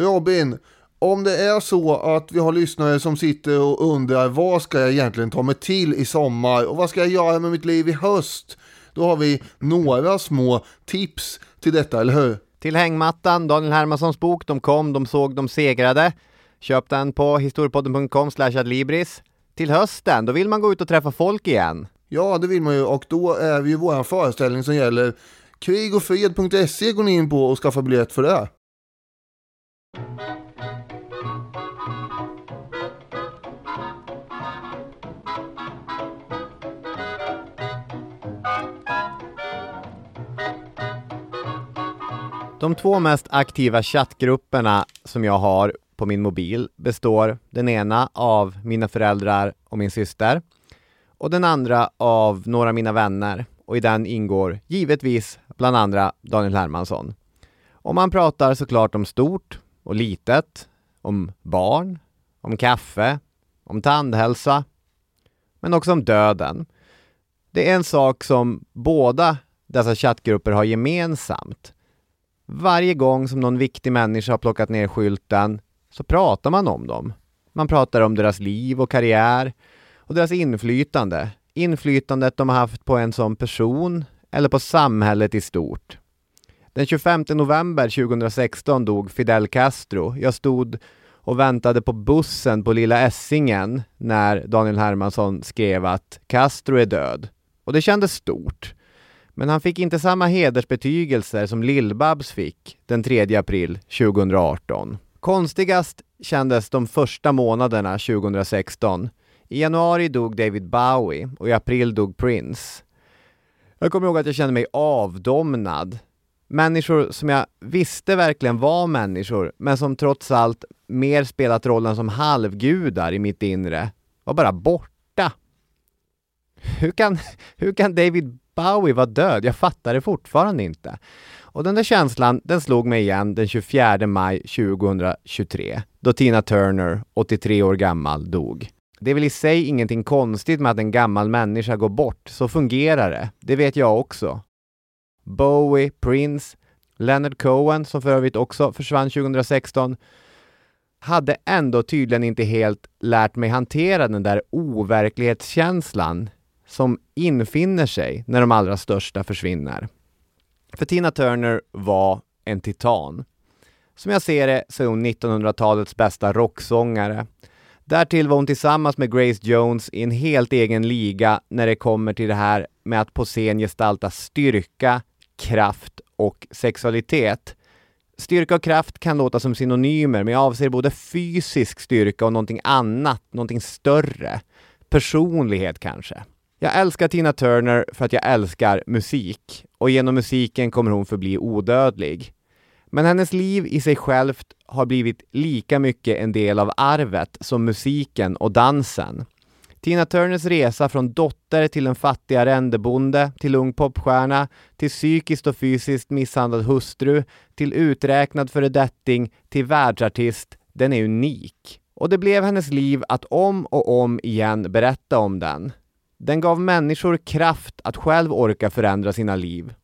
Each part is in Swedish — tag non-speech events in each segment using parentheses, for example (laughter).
Robin, om det är så att vi har lyssnare som sitter och undrar vad ska jag egentligen ta mig till i sommar och vad ska jag göra med mitt liv i höst? Då har vi några små tips till detta, eller hur? Till hängmattan, Daniel Hermanssons bok De kom, de såg, de segrade. Köp den på historiepodden.com adlibris. Till hösten, då vill man gå ut och träffa folk igen. Ja, det vill man ju och då är vi ju vår föreställning som gäller krigofred.se går ni in på och skaffa biljett för det. De två mest aktiva chattgrupperna som jag har på min mobil består den ena av mina föräldrar och min syster och den andra av några av mina vänner och i den ingår givetvis bland andra Daniel Hermansson. Och man pratar såklart om stort och litet, om barn, om kaffe, om tandhälsa, men också om döden. Det är en sak som båda dessa chattgrupper har gemensamt. Varje gång som någon viktig människa har plockat ner skylten så pratar man om dem. Man pratar om deras liv och karriär och deras inflytande. Inflytandet de har haft på en som person eller på samhället i stort. Den 25 november 2016 dog Fidel Castro. Jag stod och väntade på bussen på Lilla Essingen när Daniel Hermansson skrev att Castro är död. Och det kändes stort. Men han fick inte samma hedersbetygelser som Lill-Babs fick den 3 april 2018. Konstigast kändes de första månaderna 2016. I januari dog David Bowie och i april dog Prince. Jag kommer ihåg att jag kände mig avdomnad. Människor som jag visste verkligen var människor, men som trots allt mer spelat rollen som halvgudar i mitt inre, var bara borta. Hur kan, (laughs) hur kan David Bowie vara död? Jag fattar det fortfarande inte. Och den där känslan, den slog mig igen den 24 maj 2023, då Tina Turner, 83 år gammal, dog. Det är väl i sig ingenting konstigt med att en gammal människa går bort, så fungerar det. Det vet jag också. Bowie, Prince, Leonard Cohen, som för övrigt också försvann 2016, hade ändå tydligen inte helt lärt mig hantera den där overklighetskänslan som infinner sig när de allra största försvinner. För Tina Turner var en titan. Som jag ser det så är hon 1900-talets bästa rocksångare. Därtill var hon tillsammans med Grace Jones i en helt egen liga när det kommer till det här med att på scen gestalta styrka, kraft och sexualitet. Styrka och kraft kan låta som synonymer, men jag avser både fysisk styrka och någonting annat, någonting större. Personlighet kanske. Jag älskar Tina Turner för att jag älskar musik och genom musiken kommer hon förbli odödlig. Men hennes liv i sig självt har blivit lika mycket en del av arvet som musiken och dansen. Tina Turners resa från dotter till en fattig arrendebonde, till ung popstjärna, till psykiskt och fysiskt misshandlad hustru, till uträknad föredetting, till världsartist, den är unik. Och det blev hennes liv att om och om igen berätta om den. Den gav människor kraft att själv orka förändra sina liv.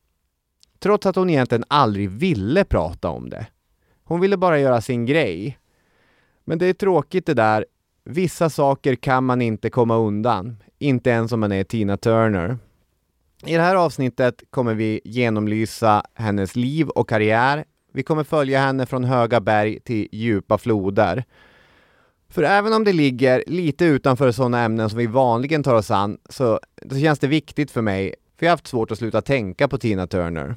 Trots att hon egentligen aldrig ville prata om det. Hon ville bara göra sin grej. Men det är tråkigt det där. Vissa saker kan man inte komma undan. Inte ens om man är Tina Turner. I det här avsnittet kommer vi genomlysa hennes liv och karriär. Vi kommer följa henne från höga berg till djupa floder. För även om det ligger lite utanför sådana ämnen som vi vanligen tar oss an så, så känns det viktigt för mig, för jag har haft svårt att sluta tänka på Tina Turner.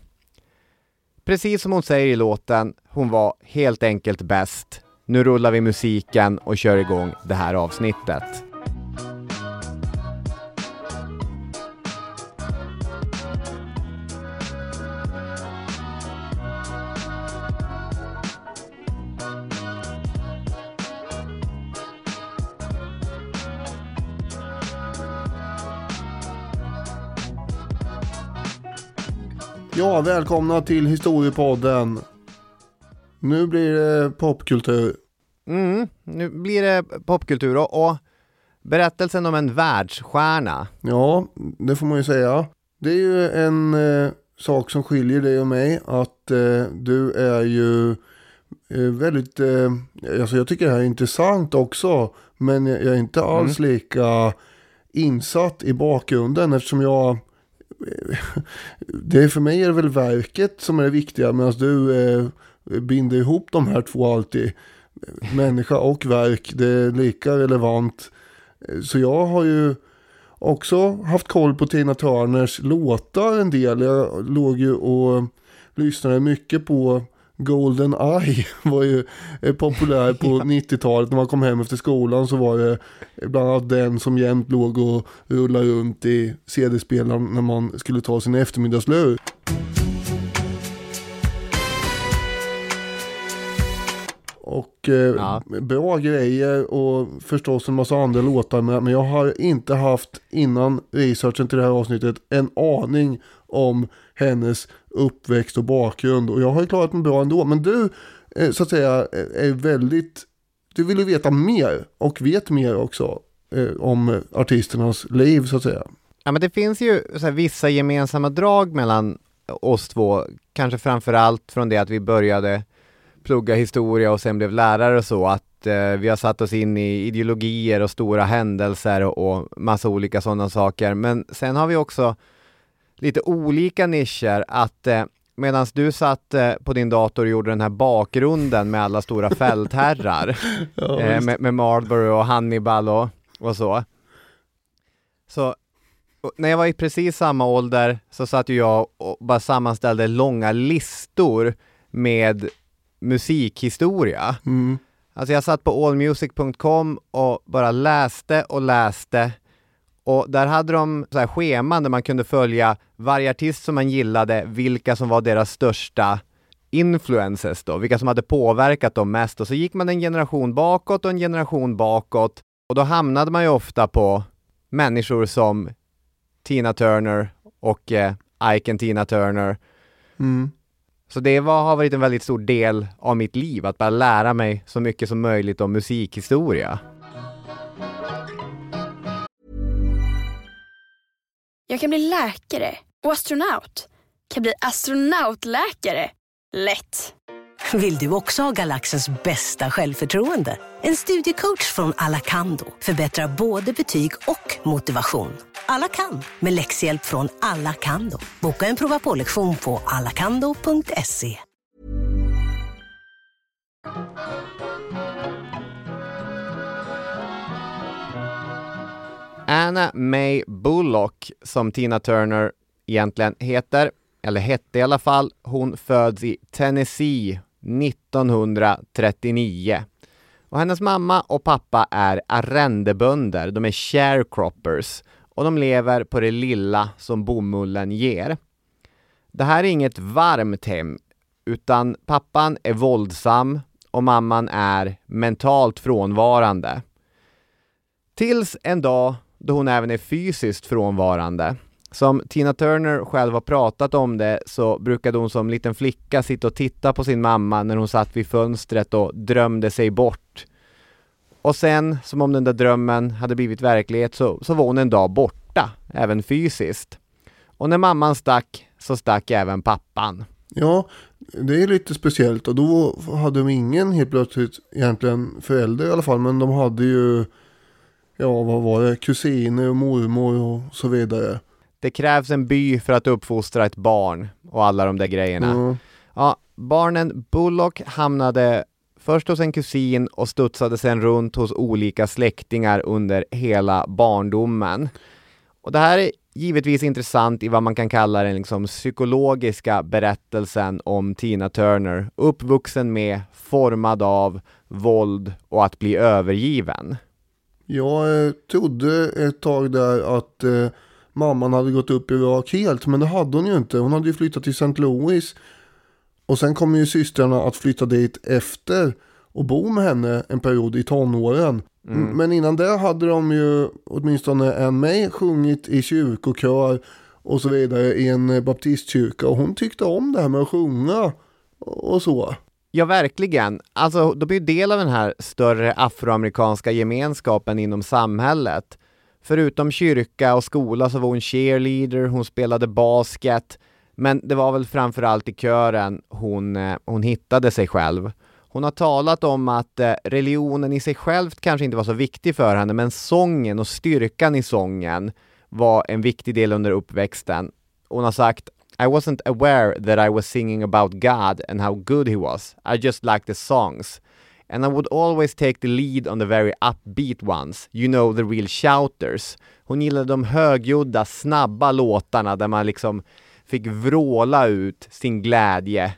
Precis som hon säger i låten, hon var helt enkelt bäst. Nu rullar vi musiken och kör igång det här avsnittet. Ja, välkomna till Historiepodden. Nu blir det popkultur. Mm, nu blir det popkultur och, och berättelsen om en världsstjärna. Ja, det får man ju säga. Det är ju en eh, sak som skiljer dig och mig att eh, du är ju eh, väldigt, eh, alltså jag tycker det här är intressant också. Men jag är inte alls Mm. lika insatt i bakgrunden eftersom jag (laughs) det är för mig är det väl verket som är det viktiga medan du eh, binder ihop de här två alltid. Människa och verk, det är lika relevant. Så jag har ju också haft koll på Tina Turners låtar en del. Jag låg ju och lyssnade mycket på Golden Eye (laughs) var ju eh, populär på (laughs) 90-talet. När man kom hem efter skolan så var det bland annat den som jämt låg och rullade runt i CD-spelaren när man skulle ta sin eftermiddagslur. Och eh, Ja. bra grejer och förstås en massa andra låtar med. Men jag har inte haft innan researchen till det här avsnittet en aning om hennes uppväxt och bakgrund. Och jag har ju klarat mig bra ändå. Men du, eh, så att säga, eh, är väldigt... Du vill ju veta mer och vet mer också eh, om artisternas liv så att säga. Ja men det finns ju så här, vissa gemensamma drag mellan oss två, kanske framför allt från det att vi började plugga historia och sen blev lärare och så, att eh, vi har satt oss in i ideologier och stora händelser och, och massa olika sådana saker. Men sen har vi också lite olika nischer, att eh, medan du satt eh, på din dator och gjorde den här bakgrunden med alla stora fältherrar, (laughs) Ja, eh, med, med Marlborough och Hannibal och, och så. Så när jag var i precis samma ålder så satt ju jag och bara sammanställde långa listor med musikhistoria. Mm. Alltså jag satt på allmusic.com och bara läste och läste och där hade de så här scheman där man kunde följa varje artist som man gillade, vilka som var deras största influences då, vilka som hade påverkat dem mest och så gick man en generation bakåt och en generation bakåt och då hamnade man ju ofta på människor som Tina Turner och eh, Ike and Tina Turner. Mm. Så det var, har varit en väldigt stor del av mitt liv, att bara lära mig så mycket som möjligt om musikhistoria. Jag kan bli läkare och astronaut. Kan bli astronautläkare. Lätt! Vill du också ha galaxens bästa självförtroende? En studiecoach från Alacando förbättrar både betyg och motivation. Alla kan, med läxhjälp från Alacando. Boka en prova på-lektion på alacando.se. Anna May Bullock, som Tina Turner egentligen heter, eller hette i alla fall, hon föds i Tennessee 1939. Och hennes mamma och pappa är arrendebönder, de är sharecroppers och de lever på det lilla som bomullen ger. Det här är inget varmt hem, utan pappan är våldsam och mamman är mentalt frånvarande. Tills en dag då hon även är fysiskt frånvarande. Som Tina Turner själv har pratat om det så brukade hon som liten flicka sitta och titta på sin mamma när hon satt vid fönstret och drömde sig bort. Och sen, som om den där drömmen hade blivit verklighet, så, så var hon en dag borta, även fysiskt. Och när mamman stack, så stack även pappan. Ja, det är lite speciellt och då hade de ingen helt plötsligt egentligen förälder i alla fall. Men de hade ju, ja vad var det, kusiner och mormor och så vidare. Det krävs en by för att uppfostra ett barn och alla de där grejerna. Ja, Ja, barnen Bullock hamnade först hos en kusin och studsade sen runt hos olika släktingar under hela barndomen. Och det här är givetvis intressant i vad man kan kalla den liksom psykologiska berättelsen om Tina Turner, uppvuxen med, formad av, våld och att bli övergiven. Jag eh, trodde ett tag där att eh, mamman hade gått upp i rak helt. Men det hade hon ju inte. Hon hade ju flyttat till St. Louis. Och sen kommer ju systrarna att flytta dit efter och bo med henne en period i tonåren. M- Men innan det hade de ju åtminstone en mig sjungit i kyrkokör och så vidare i en eh, baptistkyrka. Och hon tyckte om det här med att sjunga och så. Ja, verkligen. Alltså, de är ju del av den här större afroamerikanska gemenskapen inom samhället. Förutom kyrka och skola så var hon cheerleader, hon spelade basket, men det var väl framförallt i kören hon, eh, hon hittade sig själv. Hon har talat om att eh, religionen i sig själv kanske inte var så viktig för henne, men sången och styrkan i sången var en viktig del under uppväxten. Hon har sagt I wasn't aware that I was singing about God and how good he was. I just liked the songs. And I would always take the lead on the very upbeat ones, you know the real shouters. Hon gillade de högljudda, snabba låtarna där man liksom fick vråla ut sin glädje.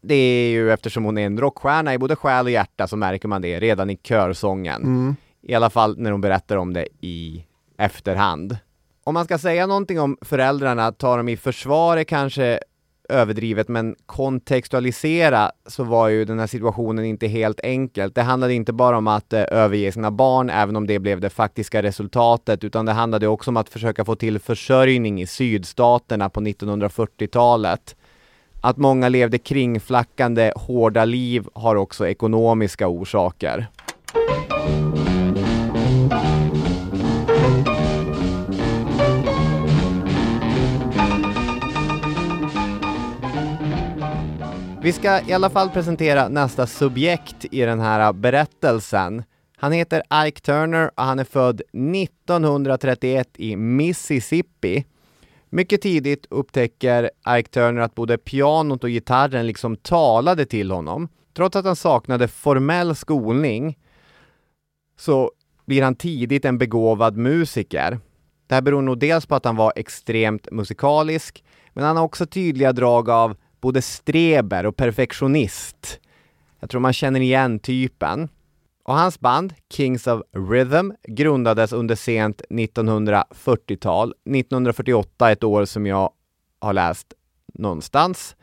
Det är ju eftersom hon är en rockstjärna i både själ och hjärta så märker man det redan i körsången. Mm. I alla fall när hon berättar om det i efterhand. Om man ska säga någonting om föräldrarna, tar dem i försvar är kanske överdrivet, men kontextualisera så var ju den här situationen inte helt enkelt. Det handlade inte bara om att eh, överge sina barn, även om det blev det faktiska resultatet, utan det handlade också om att försöka få till försörjning i sydstaterna på 1940-talet. Att många levde kringflackande, hårda liv har också ekonomiska orsaker. Vi ska i alla fall presentera nästa subjekt i den här berättelsen. Han heter Ike Turner och han är född 1931 i Mississippi. Mycket tidigt upptäcker Ike Turner att både pianot och gitarren liksom talade till honom. Trots att han saknade formell skolning så blir han tidigt en begåvad musiker. Det här beror nog dels på att han var extremt musikalisk, men han har också tydliga drag av både streber och perfektionist. Jag tror man känner igen typen. Och hans band, Kings of Rhythm, grundades under sent 1940-tal. 1948 ett år som jag har läst någonstans.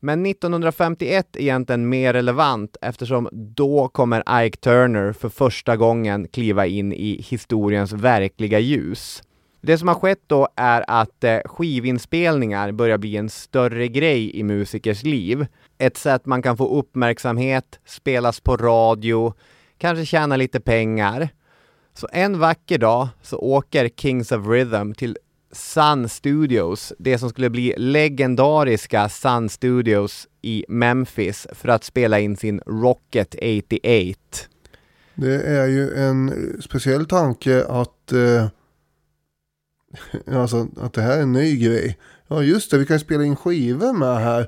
Men 1951 är egentligen mer relevant eftersom då kommer Ike Turner för första gången kliva in i historiens verkliga ljus. Det som har skett då är att eh, skivinspelningar börjar bli en större grej i musikers liv. Ett sätt man kan få uppmärksamhet, spelas på radio, kanske tjäna lite pengar. Så en vacker dag så åker Kings of Rhythm till Sun Studios, det som skulle bli legendariska Sun Studios i Memphis för att spela in sin Rocket 88. Det är ju en speciell tanke att, eh, (laughs) alltså, att det här är en ny grej. Ja just det, vi kan spela in skivor med här.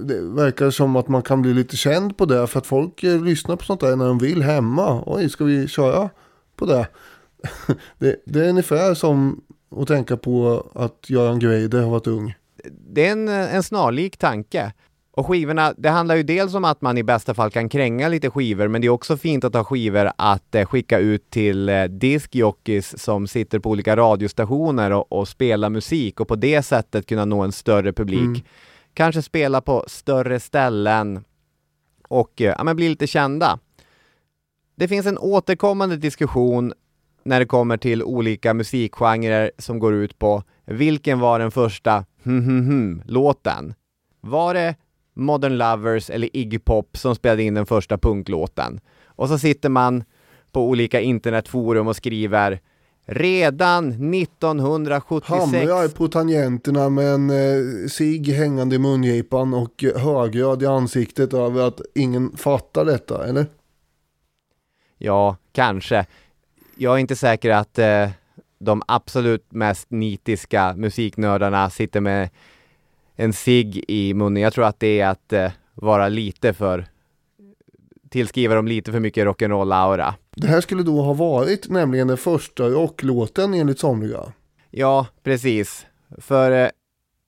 Det verkar som att man kan bli lite känd på det för att folk eh, lyssnar på sånt där när de vill hemma. Oj, ska vi köra på det? (laughs) det, det är ungefär som att tänka på att Göran Greider har varit ung. Det är en, en snarlik tanke. Och skivorna, det handlar ju dels om att man i bästa fall kan kränga lite skivor, men det är också fint att ha skivor att eh, skicka ut till eh, diskjockeys som sitter på olika radiostationer och, och spelar musik och på det sättet kunna nå en större publik. Mm. Kanske spela på större ställen och eh, ja, men bli lite kända. Det finns en återkommande diskussion när det kommer till olika musikgenrer som går ut på vilken var den första hm hm hm låten? Var det Modern Lovers eller Iggy Pop som spelade in den första punklåten? Och så sitter man på olika internetforum och skriver Redan 1976 Hamrar på tangenterna med en eh, cigg hängande i mungipan och högröd i ansiktet över att ingen fattar detta, eller? Ja, kanske. Jag är inte säker att eh, de absolut mest nitiska musiknördarna sitter med en cigg i munnen. Jag tror att det är att eh, vara lite för tillskriva dem lite för mycket rock'n'roll-aura. Det här skulle då ha varit nämligen den första rocklåten enligt somliga. Ja, precis. För eh,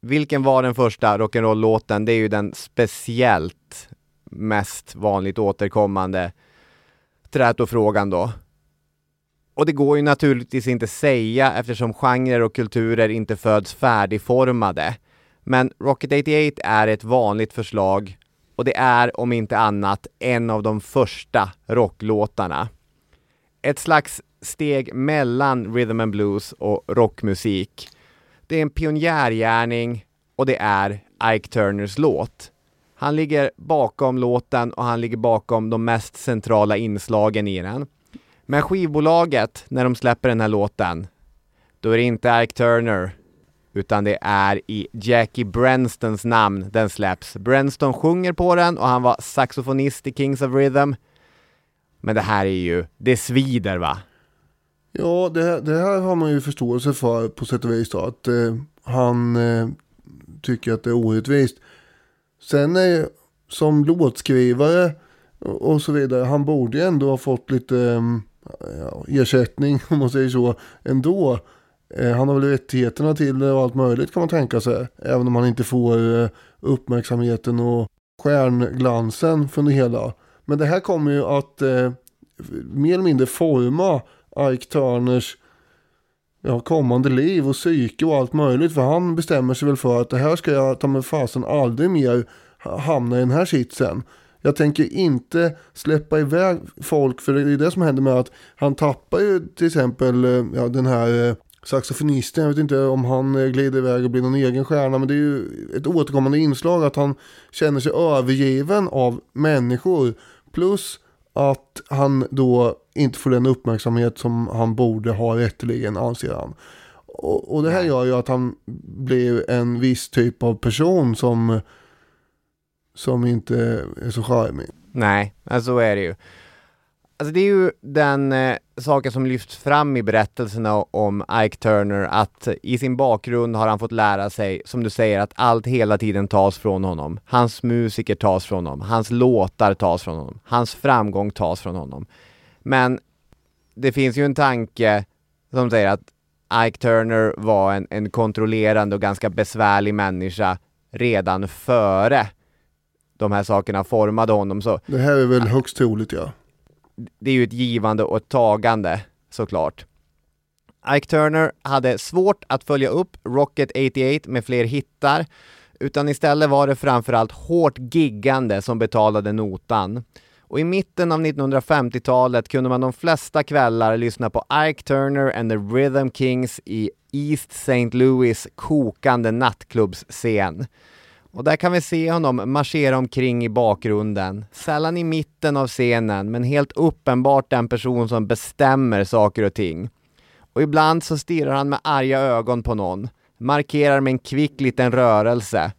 vilken var den första rock'n'roll-låten? Det är ju den speciellt mest vanligt återkommande trätofrågan då. Och det går ju naturligtvis inte säga eftersom genrer och kulturer inte föds färdigformade. Men Rocket 88 är ett vanligt förslag och det är om inte annat en av de första rocklåtarna. Ett slags steg mellan rhythm and blues och rockmusik. Det är en pionjärgärning och det är Ike Turners låt. Han ligger bakom låten och han ligger bakom de mest centrala inslagen i den. Men skivbolaget, när de släpper den här låten, då är det inte Ike Turner, utan det är i Jackie Brenstons namn den släpps. Brenston sjunger på den och han var saxofonist i Kings of Rhythm. Men det här är ju, det svider va? Ja, det, det här har man ju förståelse för på sätt och vis då. Att eh, han eh, tycker att det är orättvist. Sen är som låtskrivare och, och så vidare. Han borde ju ändå ha fått lite eh, ja, ersättning (laughs) om man säger så ändå. Eh, han har väl rättigheterna till det och allt möjligt kan man tänka sig. Även om han inte får eh, uppmärksamheten och stjärnglansen från det hela. Men det här kommer ju att eh, mer eller mindre forma Ike Turners ja, kommande liv och psyke och allt möjligt. För han bestämmer sig väl för att det här ska jag ta mig fasen aldrig mer hamna i den här sitsen. Jag tänker inte släppa iväg folk för det är det som händer med att han tappar ju till exempel eh, ja, den här saxofonisten. Jag vet inte om han eh, glider iväg och blir någon egen stjärna men det är ju ett återkommande inslag att han känner sig övergiven av människor. Plus att han då inte får den uppmärksamhet som han borde ha rätteligen anser han. Och, och det här gör ju att han blir en viss typ av person som, som inte är så charmig. Nej, alltså så är det ju. Alltså det är ju den eh, saken som lyfts fram i berättelserna om Ike Turner, att i sin bakgrund har han fått lära sig, som du säger, att allt hela tiden tas från honom. Hans musiker tas från honom, hans låtar tas från honom, hans framgång tas från honom. Men det finns ju en tanke som säger att Ike Turner var en, en kontrollerande och ganska besvärlig människa redan före de här sakerna formade honom. Så Det här är väl högst troligt ja det är ju ett givande och ett tagande såklart. Ike Turner hade svårt att följa upp Rocket 88 med fler hittar, utan istället var det framförallt hårt giggande som betalade notan. Och i mitten av 1950-talet kunde man de flesta kvällar lyssna på Ike Turner and the Rhythm Kings i East St. Louis kokande nattklubbsscen. Och där kan vi se honom marschera omkring i bakgrunden, sällan i mitten av scenen, men helt uppenbart den person som bestämmer saker och ting. Och ibland så stirrar han med arga ögon på någon, markerar med en kvick liten rörelse.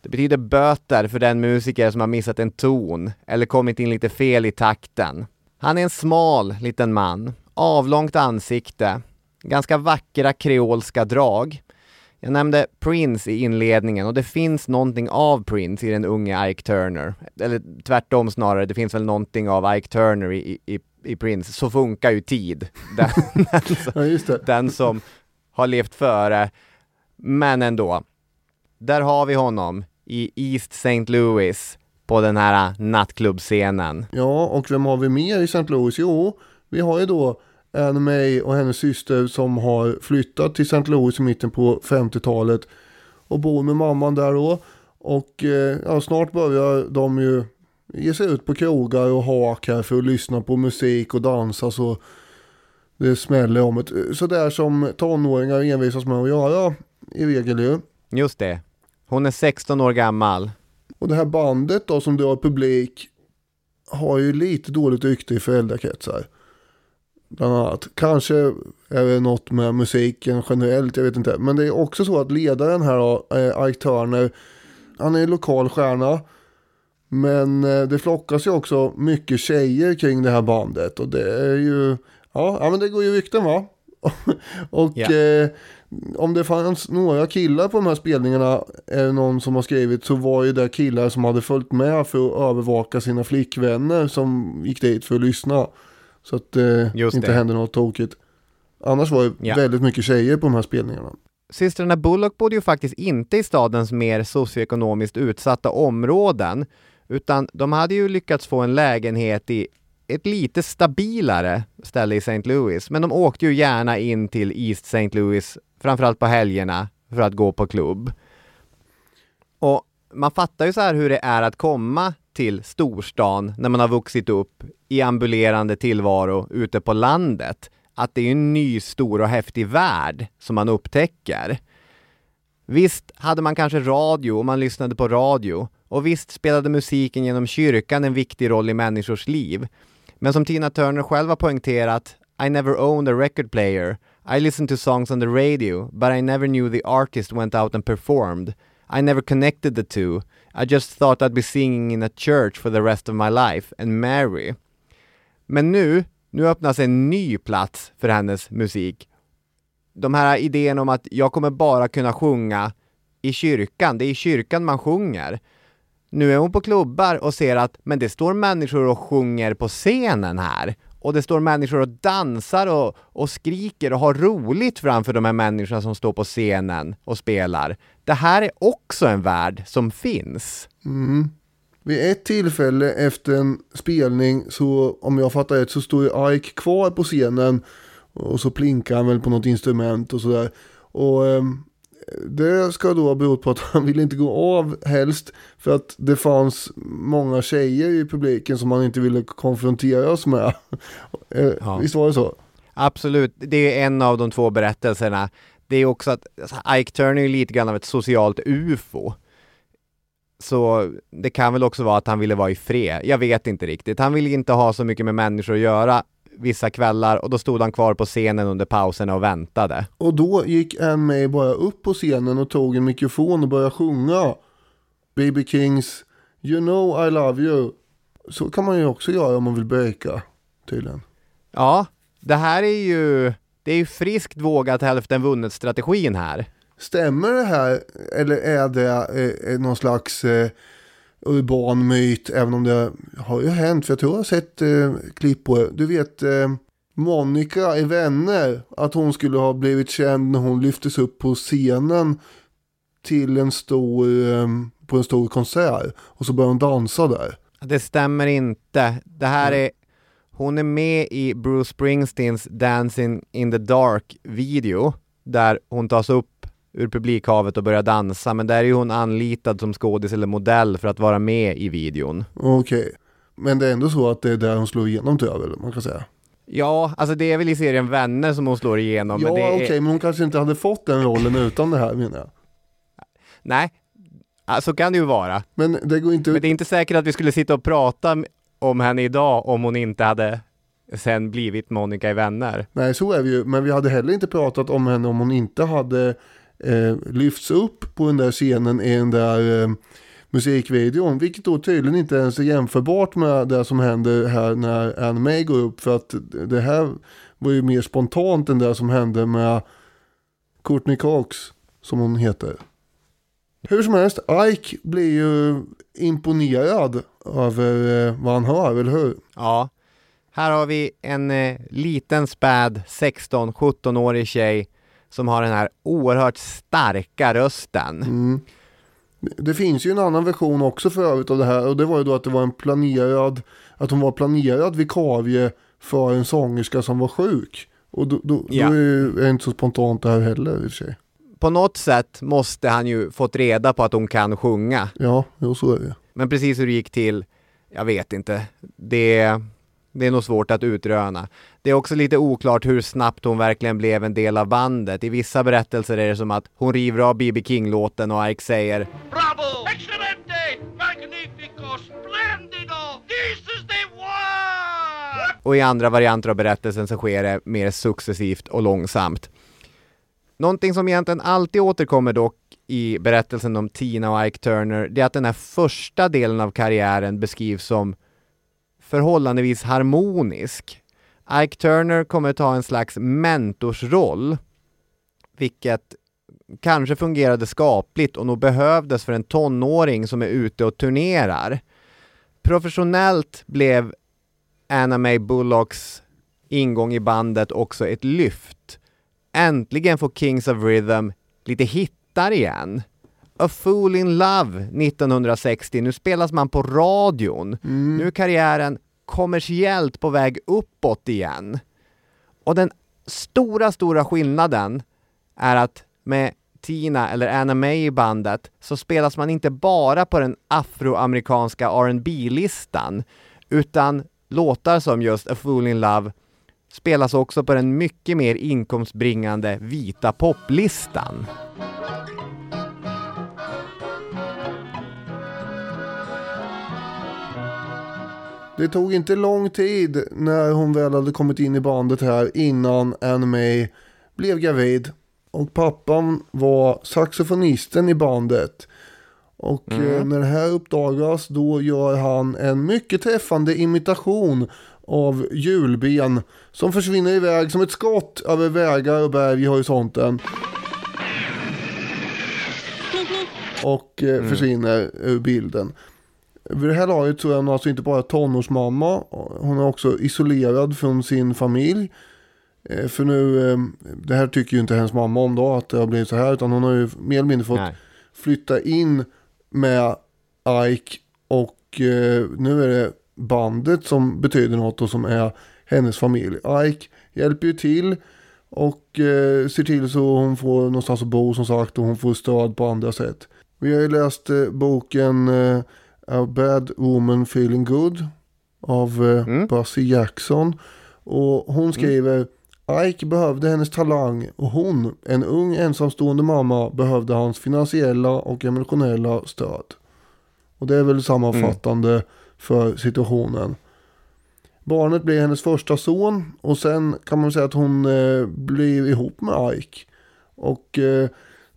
Det betyder böter för den musiker som har missat en ton eller kommit in lite fel i takten. Han är en smal liten man, avlångt ansikte, ganska vackra kreolska drag. Jag nämnde Prince i inledningen och det finns någonting av Prince i den unge Ike Turner. Eller tvärtom snarare, det finns väl någonting av Ike Turner i, i, i Prince. Så funkar ju tid. (laughs) Den, den, som, Ja den som har levt före. Men ändå. Där har vi honom i East St. Louis på den här nattklubbscenen. Ja, och vem har vi mer i St. Louis? Jo, vi har ju då Anne May och hennes syster som har flyttat till St. Louis i mitten på 50-talet och bor med mamman där då. Och eh, ja, snart börjar de ju ge sig ut på krogar och hak här för att lyssna på musik och dansa så det smäller om ett. Sådär som tonåringar envisas med att göra i regel ju. Just det. Hon är 16 år gammal. Och det här bandet då som drar publik har ju lite dåligt rykte i föräldrakretsar. Bland annat. Kanske är det något med musiken generellt, jag vet inte. Men det är också så att ledaren här då, eh, Ike Turner, han är lokal stjärna. Men eh, det flockas ju också mycket tjejer kring det här bandet. Och det är ju, ja, ja men det går ju rykten va? (laughs) och Ja. eh, om det fanns några killar på de här spelningarna, är det någon som har skrivit, så var ju det killar som hade följt med för att övervaka sina flickvänner som gick dit för att lyssna. Så att Just inte det. hände något tokigt. Annars var det Ja. väldigt mycket tjejer på de här spelningarna. Systrarna Bullock bodde ju faktiskt inte i stadens mer socioekonomiskt utsatta områden, utan de hade ju lyckats få en lägenhet i ett lite stabilare ställe i St. Louis, men de åkte ju gärna in till East St. Louis, framförallt på helgerna, för att gå på klubb. Och man fattar ju så här hur det är att komma till storstan när man har vuxit upp i ambulerande tillvaro ute på landet. Att det är en ny, stor och häftig värld som man upptäcker. Visst hade man kanske radio och man lyssnade på radio och visst spelade musiken genom kyrkan en viktig roll i människors liv. Men som Tina Turner själv har poängterat, I never owned a record player. I listened to songs on the radio, but I never knew the artist went out and performed. I never connected the two. I just thought I'd be singing in a church for the rest of my life and marry. Men nu, nu öppnas en ny plats för hennes musik. De här idéerna om att jag kommer bara kunna sjunga i kyrkan, det är i kyrkan man sjunger. Nu är hon på klubbar och ser att men det står människor och sjunger på scenen här. Och det står människor och dansar och, och skriker och har roligt framför de här människorna som står på scenen och spelar. Det här är också en värld som finns. Mm. Vid ett tillfälle efter en spelning så, om jag fattar rätt, så står ju Ike kvar på scenen och så plinkar han väl på något instrument och sådär. Och eh, det ska då ha berott på att (laughs) han ville inte gå av helst för att det fanns många tjejer i publiken som han inte ville konfronteras med. (laughs) Eh, Ja. Visst var det så? Absolut, det är en av de två berättelserna. Det är också att alltså, Ike Turner är lite grann av ett socialt ufo. Så det kan väl också vara att han ville vara i fred. Jag vet inte riktigt. Han ville inte ha så mycket med människor att göra vissa kvällar och då stod han kvar på scenen under pauserna och väntade. Och då gick Anne May bara upp på scenen och tog en mikrofon och började sjunga. Baby Kings, You know I love you. Så kan man ju också göra om man vill breaka, tydligen. Ja, det här är ju, det är ju friskt vågat hälften vunnet strategin här. Stämmer det här eller är det eh, någon slags eh, urban myt även om det har ju hänt för jag tror jag har sett eh, klipp på det. Du vet eh, Monica i Vänner att hon skulle ha blivit känd när hon lyftes upp på scenen till en stor, eh, på en stor konsert och så började hon dansa där. Det stämmer inte. Det här är, hon är med i Bruce Springsteens Dancing in the Dark video där hon tas upp ur publikhavet och börjar dansa men där är hon anlitad som skådis eller modell för att vara med i videon. Okej. Men det är ändå så att det är där hon slår igenom tror jag väl man kan säga. Ja, alltså det är väl i serien Vänner som hon slår igenom Ja okej är, men hon kanske inte hade fått den rollen utan det här menar jag. Nej, så kan det ju vara. Men det går inte Men det är inte säkert att vi skulle sitta och prata om henne idag om hon inte hade sen blivit Monica i Vänner. Nej, så är vi ju. Men vi hade heller inte pratat om henne om hon inte hade eh, lyfts upp på den där scenen i den där eh, musikvideon. Vilket då tydligen inte ens är jämförbart med det som händer här när Anne May går upp. För att det här var ju mer spontant än det som hände med Courtney Cox, som hon heter. Hur som helst, Ike blir ju imponerad över eh, vad han hör, eller hur? Ja, här har vi en eh, liten späd 16-17-årig tjej som har den här oerhört starka rösten. Mm. Det finns ju en annan version också för övrigt av det här och det var ju då att det var en planerad, att hon var planerad vikarie för en sångerska som var sjuk. Och då, då, Ja. då är det inte så spontant det här heller i och för sig. På något sätt måste han ju fått reda på att hon kan sjunga. Ja, jo så är det. Men precis hur det gick till, jag vet inte. Det, det är nog svårt att utröna. Det är också lite oklart hur snabbt hon verkligen blev en del av bandet. I vissa berättelser är det som att hon river av B.B. King-låten och Ike säger Bravo! Excelente! Magnifico! Splendido! This is the one! och i andra varianter av berättelsen så sker det mer successivt och långsamt. Någonting som egentligen alltid återkommer dock i berättelsen om Tina och Ike Turner, det är att den här första delen av karriären beskrivs som förhållandevis harmonisk. Ike Turner kommer ta en slags mentorsroll, vilket kanske fungerade skapligt och nog behövdes för en tonåring som är ute och turnerar. Professionellt blev Anna May Bullocks ingång i bandet också ett lyft. Äntligen får Kings of Rhythm lite hittar igen. A Fool in Love 1960, nu spelas man på radion. Nu är karriären kommersiellt på väg uppåt igen. Och den stora, stora skillnaden är att med Tina eller Anna May i bandet så spelas man inte bara på den afroamerikanska rb listan utan låtar som just A Fool in Love spelas också på den mycket mer inkomstbringande vita poplistan. Det tog inte lång tid när hon väl hade kommit in i bandet här innan Anne May blev gravid. Och pappan var saxofonisten i bandet. Och eh, när det här uppdagas då gör han en mycket träffande imitation av julben som försvinner iväg som ett skott över vägar och berg i horisonten. Och eh, försvinner ur bilden. Vid det här laget så är hon alltså inte bara tonårsmamma, hon är också isolerad från sin familj. Eh, För nu, eh, det här tycker ju inte hennes mamma om då, att det har blivit så här, utan hon har ju mer eller mindre fått Nej. flytta in med Ike och nu är det bandet som betyder något och som är hennes familj. Ike hjälper ju till och eh, ser till så hon får någonstans att bo som sagt och hon får stöd på andra sätt. Vi har ju läst eh, boken eh, A Bad Woman Feeling Good av eh, Mm. Bussie Jackson och hon skriver Ike behövde hennes talang och hon, en ung ensamstående mamma, behövde hans finansiella och emotionella stöd. Och det är väl sammanfattande för situationen. Barnet blir hennes första son och sen kan man säga att hon eh, blir ihop med Ike. Och eh,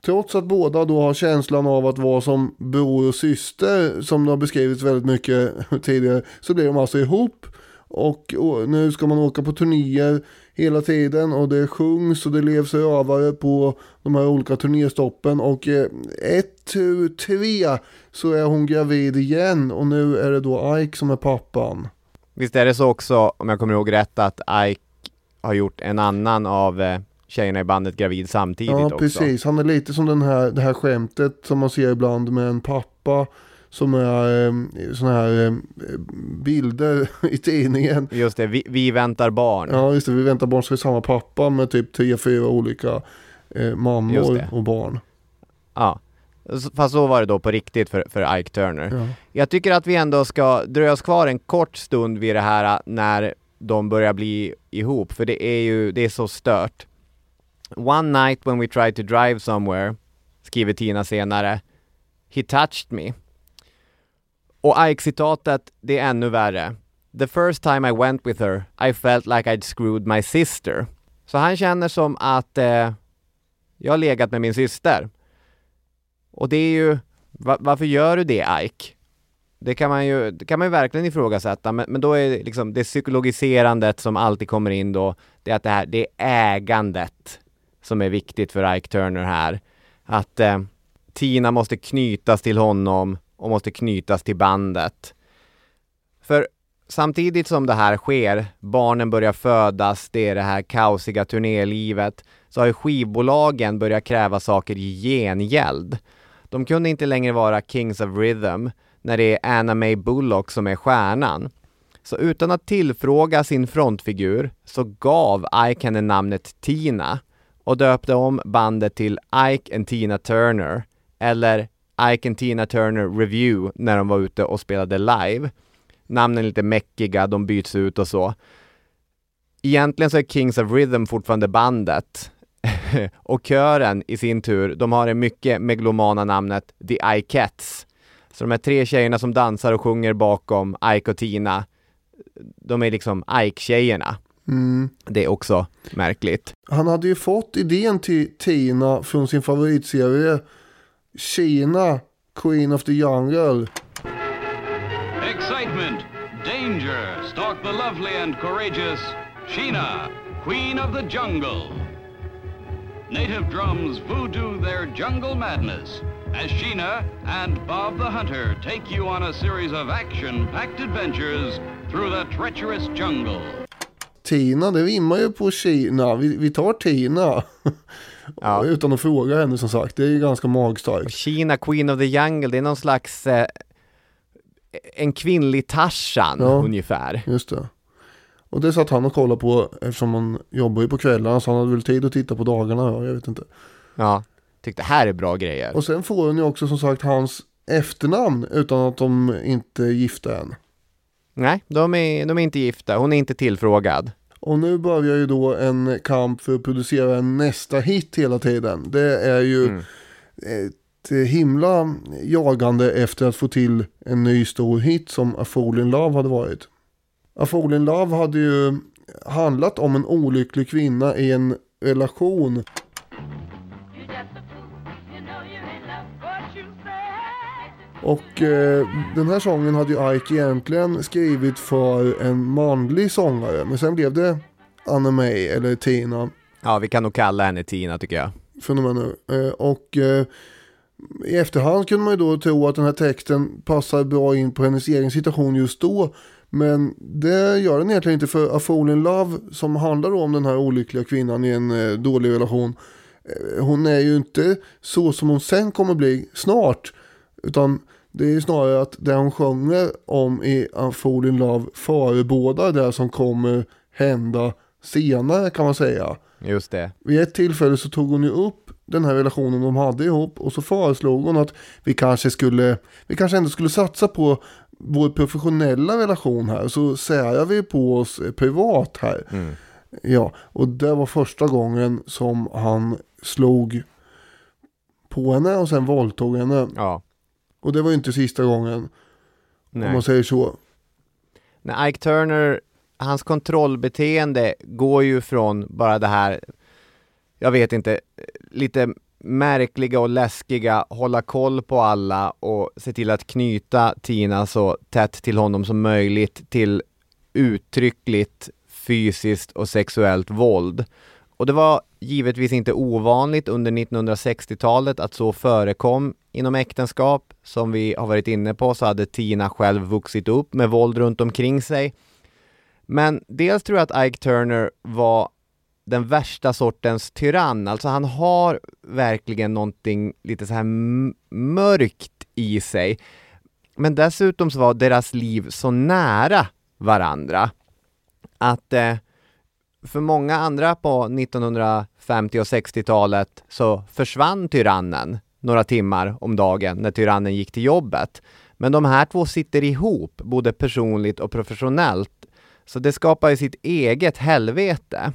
trots att båda då har känslan av att vara som bror och syster som det har beskrivits väldigt mycket (laughs) tidigare så blir de alltså ihop. Och, och nu ska man åka på turnéer hela tiden och det sjungs och det levs övare på de här olika turnéstoppen och eh, ett, tu, tre så är hon gravid igen och nu är det då Ike som är pappan. Visst är det så också, om jag kommer ihåg rätt, att Ike har gjort en annan av eh, tjejerna i bandet gravid samtidigt Ja, också? precis. Han är lite som den här, det här skämtet som man ser ibland med en pappa som är eh, sådana här eh, bilder (laughs) i tidningen. Just det, vi, vi väntar barn. Ja, just det. Vi väntar barn så är samma pappa med typ tre, fyra olika eh, mammor och barn. Ja. Fast så var det då på riktigt för, för Ike Turner. Ja. Jag tycker att vi ändå ska dröja oss kvar en kort stund vid det här äh, när de börjar bli ihop, för det är ju, det är så stört. One night when we tried to drive somewhere, skriver Tina senare, he touched me. Och Ike-citatet, det är ännu värre. The first time I went with her, I felt like I'd screwed my sister. Så han känner som att eh, jag har legat med min syster. Och det är ju, va, varför gör du det Ike? Det kan man ju, det kan man ju verkligen ifrågasätta, men, men då är det liksom det psykologiserandet som alltid kommer in då, det är att det här, det är ägandet som är viktigt för Ike Turner här. Att eh, Tina måste knytas till honom och måste knytas till bandet. För samtidigt som det här sker, barnen börjar födas, det är det här kaosiga turnélivet, så har ju skivbolagen börjat kräva saker i gengäld. De kunde inte längre vara Kings of Rhythm när det är Anna May Bullock som är stjärnan. Så utan att tillfråga sin frontfigur så gav Ike henne namnet Tina och döpte om bandet till Ike and Tina Turner eller Ike and Tina Turner Review när de var ute och spelade live. Namnen är lite mäckiga, de byts ut och så. Egentligen så är Kings of Rhythm fortfarande bandet. (laughs) och kören i sin tur, de har det mycket meglomana namnet The Ikeettes. Så de här tre tjejerna som dansar och sjunger bakom Ike och Tina, de är liksom Ike-tjejerna. Mm. Det är också märkligt. Han hade ju fått idén till Tina från sin favoritserie Kina, Queen of the Jungle. Excitement, danger stalk the lovely and courageous Sheena, Queen of the Jungle. Native drums voodoo their jungle madness as Sheena and Bob the Hunter take you on a series of action packed adventures through the treacherous jungle. Tina, det rimmar ju på Kina. Vi, vi tar Tina. (laughs) Ja. Utan att fråga henne som sagt. Det är ju ganska magstarkt. Kina, Queen of the Jungle, det är någon slags eh, en kvinnlig Tarzan Ja. ungefär. Just det. Och det satt han och kollade på eftersom han jobbar ju på kvällarna så han hade väl tid att titta på dagarna. Ja, jag vet inte. Ja, tyckte här är bra grejer. Och sen får hon ju också som sagt hans efternamn utan att de inte är gifta än. Nej, de är, de är inte gifta, hon är inte tillfrågad. Och nu börjar ju då en kamp för att producera nästa hit hela tiden. Det är ju Mm. ett himla jagande efter att få till en ny stor hit som A Fool in Love hade varit. A Fool in Love hade ju handlat om en olycklig kvinna i en relation. Och eh, den här sången hade ju Ike egentligen skrivit för en manlig sångare. Men sen blev det Anna May eller Tina Ja, vi kan nog kalla henne Tina tycker jag. nu. Eh, och eh, i efterhand kunde man ju då tro att den här texten passar bra in på hennes egen situation just då. Men det gör den egentligen inte för A Fool in Love som handlar om den här olyckliga kvinnan i en eh, dålig relation. Eh, hon är ju inte så som hon sen kommer bli snart. Utan det är ju snarare att det hon sjunger om i Fool in Love förebådar det som kommer hända senare kan man säga. Just det. Vid ett tillfälle så tog hon ju upp den här relationen de hade ihop och så föreslog hon att vi kanske skulle, vi kanske ändå skulle satsa på vår professionella relation här så särar vi på oss privat här. Ja, och det var första gången som han slog på henne och sen våldtog henne. Ja. Och det var ju inte sista gången om Nej. man säger så. När Ike Turner, hans kontrollbeteende går ju från bara det här, jag vet inte, lite märkliga och läskiga, hålla koll på alla och se till att knyta Tina så tätt till honom som möjligt till uttryckligt fysiskt och sexuellt våld. Och det var givetvis inte ovanligt under 1960-talet att så förekom inom äktenskap. Som vi har varit inne på så hade Tina själv vuxit upp med våld runt omkring sig. Men dels tror jag att Ike Turner var den värsta sortens tyrann. Alltså han har verkligen någonting lite så här mörkt i sig. Men dessutom så var deras liv så nära varandra att eh, för många andra på 1950 och 60-talet så försvann tyrannen några timmar om dagen när tyrannen gick till jobbet. Men de här två sitter ihop, både personligt och professionellt. Så det skapar ju sitt eget helvete.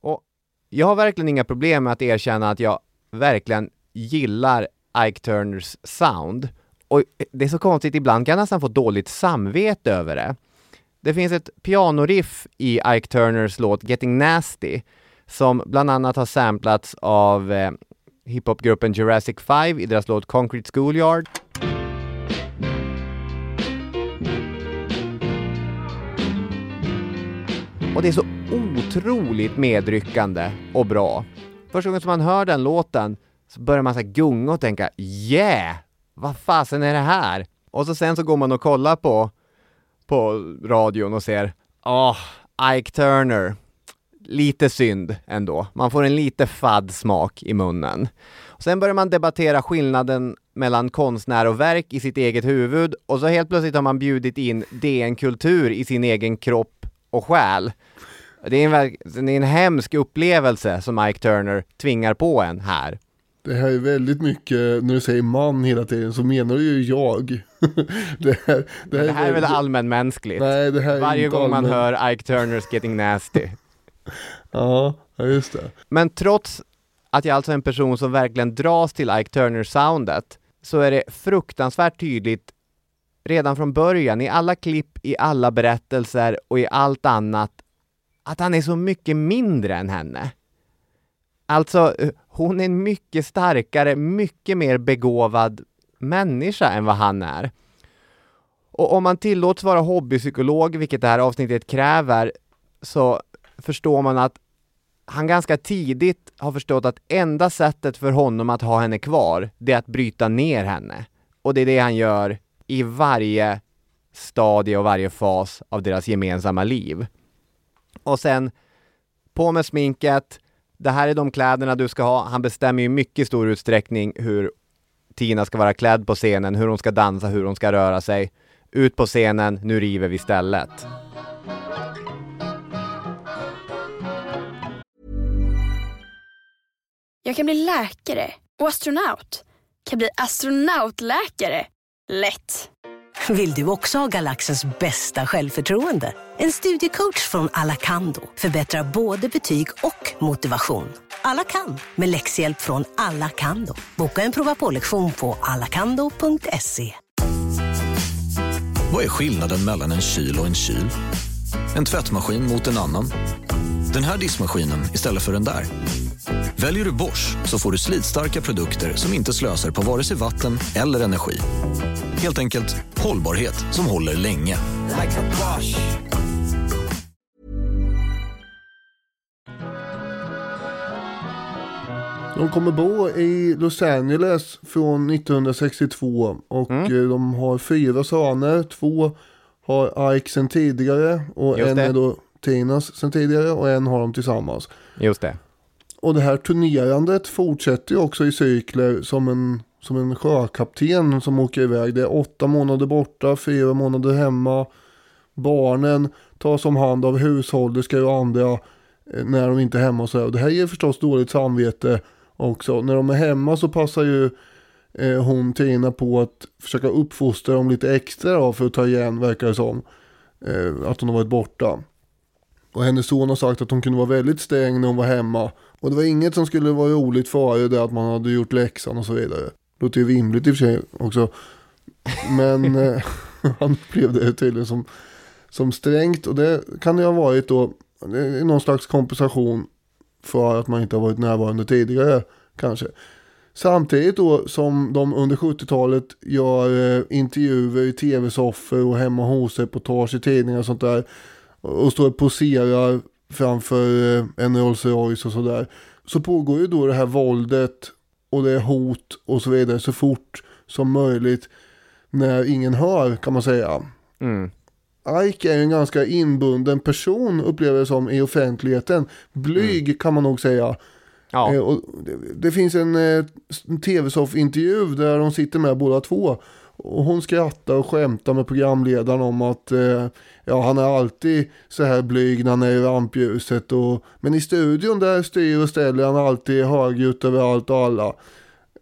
Och jag har verkligen inga problem med att erkänna att jag verkligen gillar Ike Turners sound. Och det är så konstigt, ibland kan jag nästan få dåligt samvete över det. Det finns ett pianoriff i Ike Turners låt Getting Nasty som bland annat har samplats av eh, hiphopgruppen Jurassic 5 i deras låt Concrete Schoolyard. Och det är så otroligt medryckande och bra. Första gången som man hör den låten så börjar man så gunga och tänka yeah! Vad fasen är det här? Och så sen så går man och kollar på på radion och ser Åh, Ike Turner. Lite synd ändå. Man får en lite fadd smak i munnen. Och sen börjar man debattera skillnaden mellan konstnär och verk i sitt eget huvud och så helt plötsligt har man bjudit in DN-kultur i sin egen kropp och själ. Det är, en, det är en hemsk upplevelse som Ike Turner tvingar på en här. Det här är väldigt mycket, när du säger man hela tiden så menar du ju jag. (laughs) det här, Det här är väl väldigt- allmänmänskligt? Nej, det här är Varje gång man allmän- hör Ike Turners Getting Nasty. (laughs) Ja, just det. Men trots att jag alltså är en person som verkligen dras till Ike Turner-soundet så är det fruktansvärt tydligt redan från början i alla klipp, i alla berättelser och i allt annat att han är så mycket mindre än henne. Alltså, eh, hon är en mycket starkare, mycket mer begåvad människa än vad han är. Och om man tillåts vara hobbypsykolog, vilket det här avsnittet kräver, så förstår man att han ganska tidigt har förstått att enda sättet för honom att ha henne kvar, det är att bryta ner henne. Och det är det han gör i varje stadie och varje fas av deras gemensamma liv. Och sen, på med sminket, det här är de kläderna du ska ha. Han bestämmer ju i mycket stor utsträckning hur Tina ska vara klädd på scenen, hur hon ska dansa, hur hon ska röra sig. Ut på scenen, nu river vi stället. Jag kan bli läkare och astronaut. Kan bli astronautläkare. Lätt! Vill du också ha galaxens bästa självförtroende? En studiecoach från Alacando förbättrar både betyg och motivation. Alla kan, med läxhjälp från Alacando. Boka en prova på-lektion på alacando.se. Vad är skillnaden mellan en kyl och en kyl? En tvättmaskin mot en annan? den här diskmaskinen istället för den där? Väljer du Bosch så får du slitstarka produkter som inte slösar på vare sig vatten eller energi. Helt enkelt hållbarhet som håller länge. De kommer bo i Los Angeles från 1962 och Mm. eh, de har fyra söner. Två har Ike sen tidigare och Just en det. är då Tinas sen tidigare och en har de tillsammans. Just det. Och det här turnerandet fortsätter ju också i cykler som en, som en sjökapten som åker iväg. Det är åtta månader borta, fyra månader hemma. Barnen tas om hand av hushållerskor och andra eh, när de inte är hemma och så här. Och det här ger förstås dåligt samvete också. När de är hemma så passar ju eh, hon Tina på att försöka uppfostra dem lite extra då, för att ta igen, verkar det som. Eh, att hon har varit borta. Och hennes son har sagt att hon kunde vara väldigt sträng när hon var hemma. Och det var inget som skulle vara roligt före det att man hade gjort läxan och så vidare. Låter ju vimligt i och för sig också. Men (laughs) eh, (laughs) han upplevde det tydligen som, som strängt. Och det kan det ha varit då. Det är någon slags kompensation för att man inte har varit närvarande tidigare kanske. Samtidigt då som de under 70-talet gör eh, intervjuer i tv-soffor och hemma hos reportage i tidningar och sånt där. Och står och poserar framför eh, en Rolls Royce och sådär. Så pågår ju då det här våldet och det är hot och så vidare så fort som möjligt. När ingen hör kan man säga. Mm. Ike är ju en ganska inbunden person upplever jag som i offentligheten. Blyg kan man nog säga. Ja. Eh, och det, det finns en, eh, en tv-soff-intervju där de sitter med båda två. Och hon skrattar och skämtar med programledaren om att eh, ja, han är alltid så här blyg när han är i rampljuset. Och, men i studion där styr och ställer han alltid högljutt över allt och alla.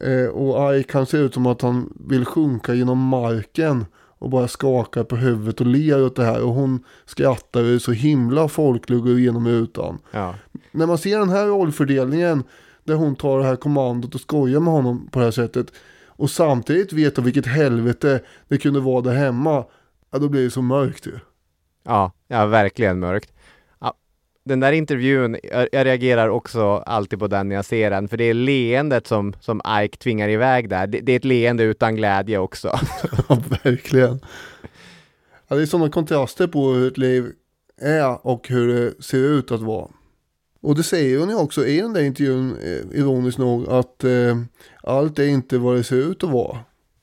Eh, och Ike kan se ut som att han vill sjunka genom marken och bara skakar på huvudet och ler åt det här. Och hon skrattar och är så himla folklig och går igenom rutan ja. när man ser den här rollfördelningen där hon tar det här kommandot och skojar med honom på det här sättet och samtidigt vet av vilket helvete det kunde vara där hemma, ja då blir det så mörkt ju. Ja, ja verkligen mörkt. Den där intervjun, jag, reagerar också alltid på den när jag ser den, för det är leendet som, som Ike tvingar iväg där. Det, det är ett leende utan glädje också. (laughs) Ja, verkligen. Ja, det är sådana kontraster på hur ett liv är och hur det ser ut att vara. Och det säger hon ju också i den där intervjun, eh, ironiskt nog, att eh, allt är inte vad det ser ut att vara.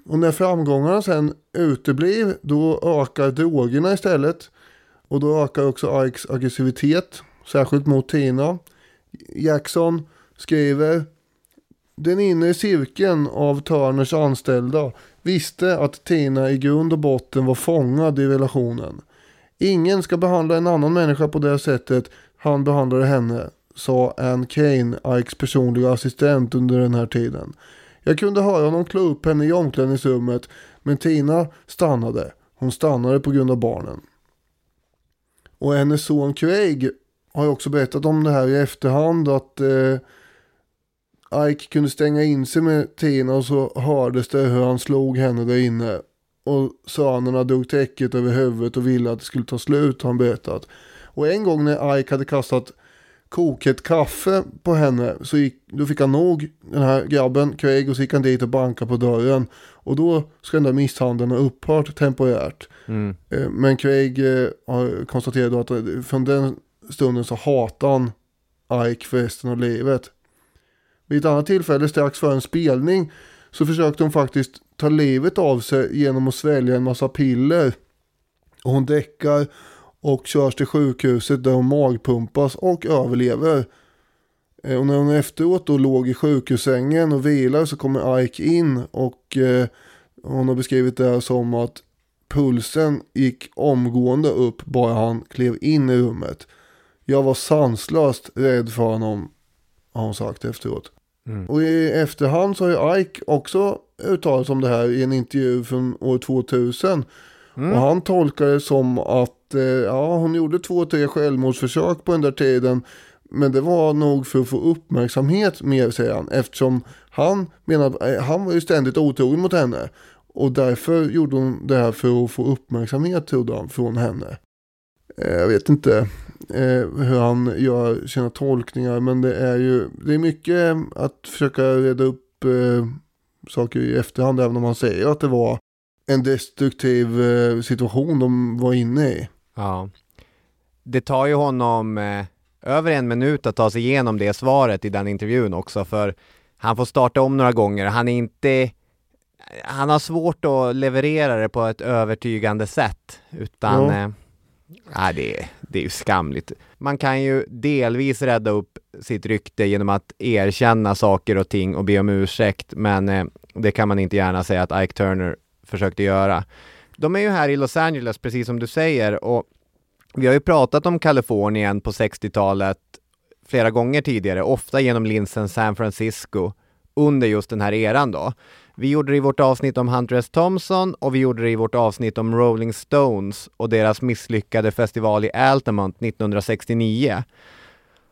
Och när framgångarna sen uteblir, då ökar drogerna istället. Och då ökar också Ikes aggressivitet, särskilt mot Tina. Jackson skriver den inre cirkeln av Turners anställda visste att Tina i grund och botten var fångad i relationen. Ingen ska behandla en annan människa på det sättet han behandlade henne, sa Ann Kane, Ikes personliga assistent under den här tiden. Jag kunde höra honom klå upp henne i omklädningsrummet, men Tina stannade. Hon stannade på grund av barnen. Och hennes son Craig har ju också berättat om det här i efterhand att eh, Ike kunde stänga in sig med Tina och så hördes det hur han slog henne där inne. Och sönerna drog täcket över huvudet och ville att det skulle ta slut har han berättat. Och en gång när Ike hade kastat kokhett kaffe på henne så gick, då fick han nog den här grabben, Craig, och så gick han dit och bankade på dörren. Och då ska den där misshandeln ha upphört temporärt. Mm. Eh, Men Craig eh, har konstaterat då att eh, från den stunden så hatar han Ike för resten av livet. Vid ett annat tillfälle strax före en spelning så försökte hon faktiskt ta livet av sig genom att svälja en massa piller. Och hon däckar och körs till sjukhuset där hon magpumpas och överlever. Eh, och när hon efteråt då låg i sjukhussängen och vilar så kommer Ike in och eh, hon har beskrivit det här som att pulsen gick omgående upp bara han klev in i rummet. Jag var sanslöst rädd för honom, har hon sagt efteråt. Mm. Och i efterhand så har ju Ike också uttalat om det här i en intervju från år 2000. Mm. Och han tolkar det som att eh, ja, hon gjorde två, tre självmordsförsök på den där tiden. Men det var nog för att få uppmärksamhet mer säger han. Eftersom han menar, eh, han var ju ständigt otrogen mot henne. Och därför gjorde hon det här för att få uppmärksamhet trodde han från henne. Eh, Jag vet inte. Eh, hur han gör sina tolkningar. Men det är ju det är mycket att försöka reda upp eh, saker i efterhand. Även om han säger att det var en destruktiv eh, situation de var inne i. Ja. Det tar ju honom över en minut att ta sig igenom det svaret i den intervjun också för han får starta om några gånger. Han är inte han har svårt att leverera det på ett övertygande sätt utan Ja nej, det, är- det är ju skamligt. Man kan ju delvis rädda upp sitt rykte genom att erkänna saker och ting och be om ursäkt men eh, det kan man inte gärna säga att Ike Turner försökte göra. De är ju här i Los Angeles precis som du säger och vi har ju pratat om Kalifornien på 60-talet flera gånger tidigare, ofta genom linsen San Francisco under just den här eran då. Vi gjorde det i vårt avsnitt om Hunter S. Thompson och vi gjorde det i vårt avsnitt om Rolling Stones och deras misslyckade festival i Altamont 1969.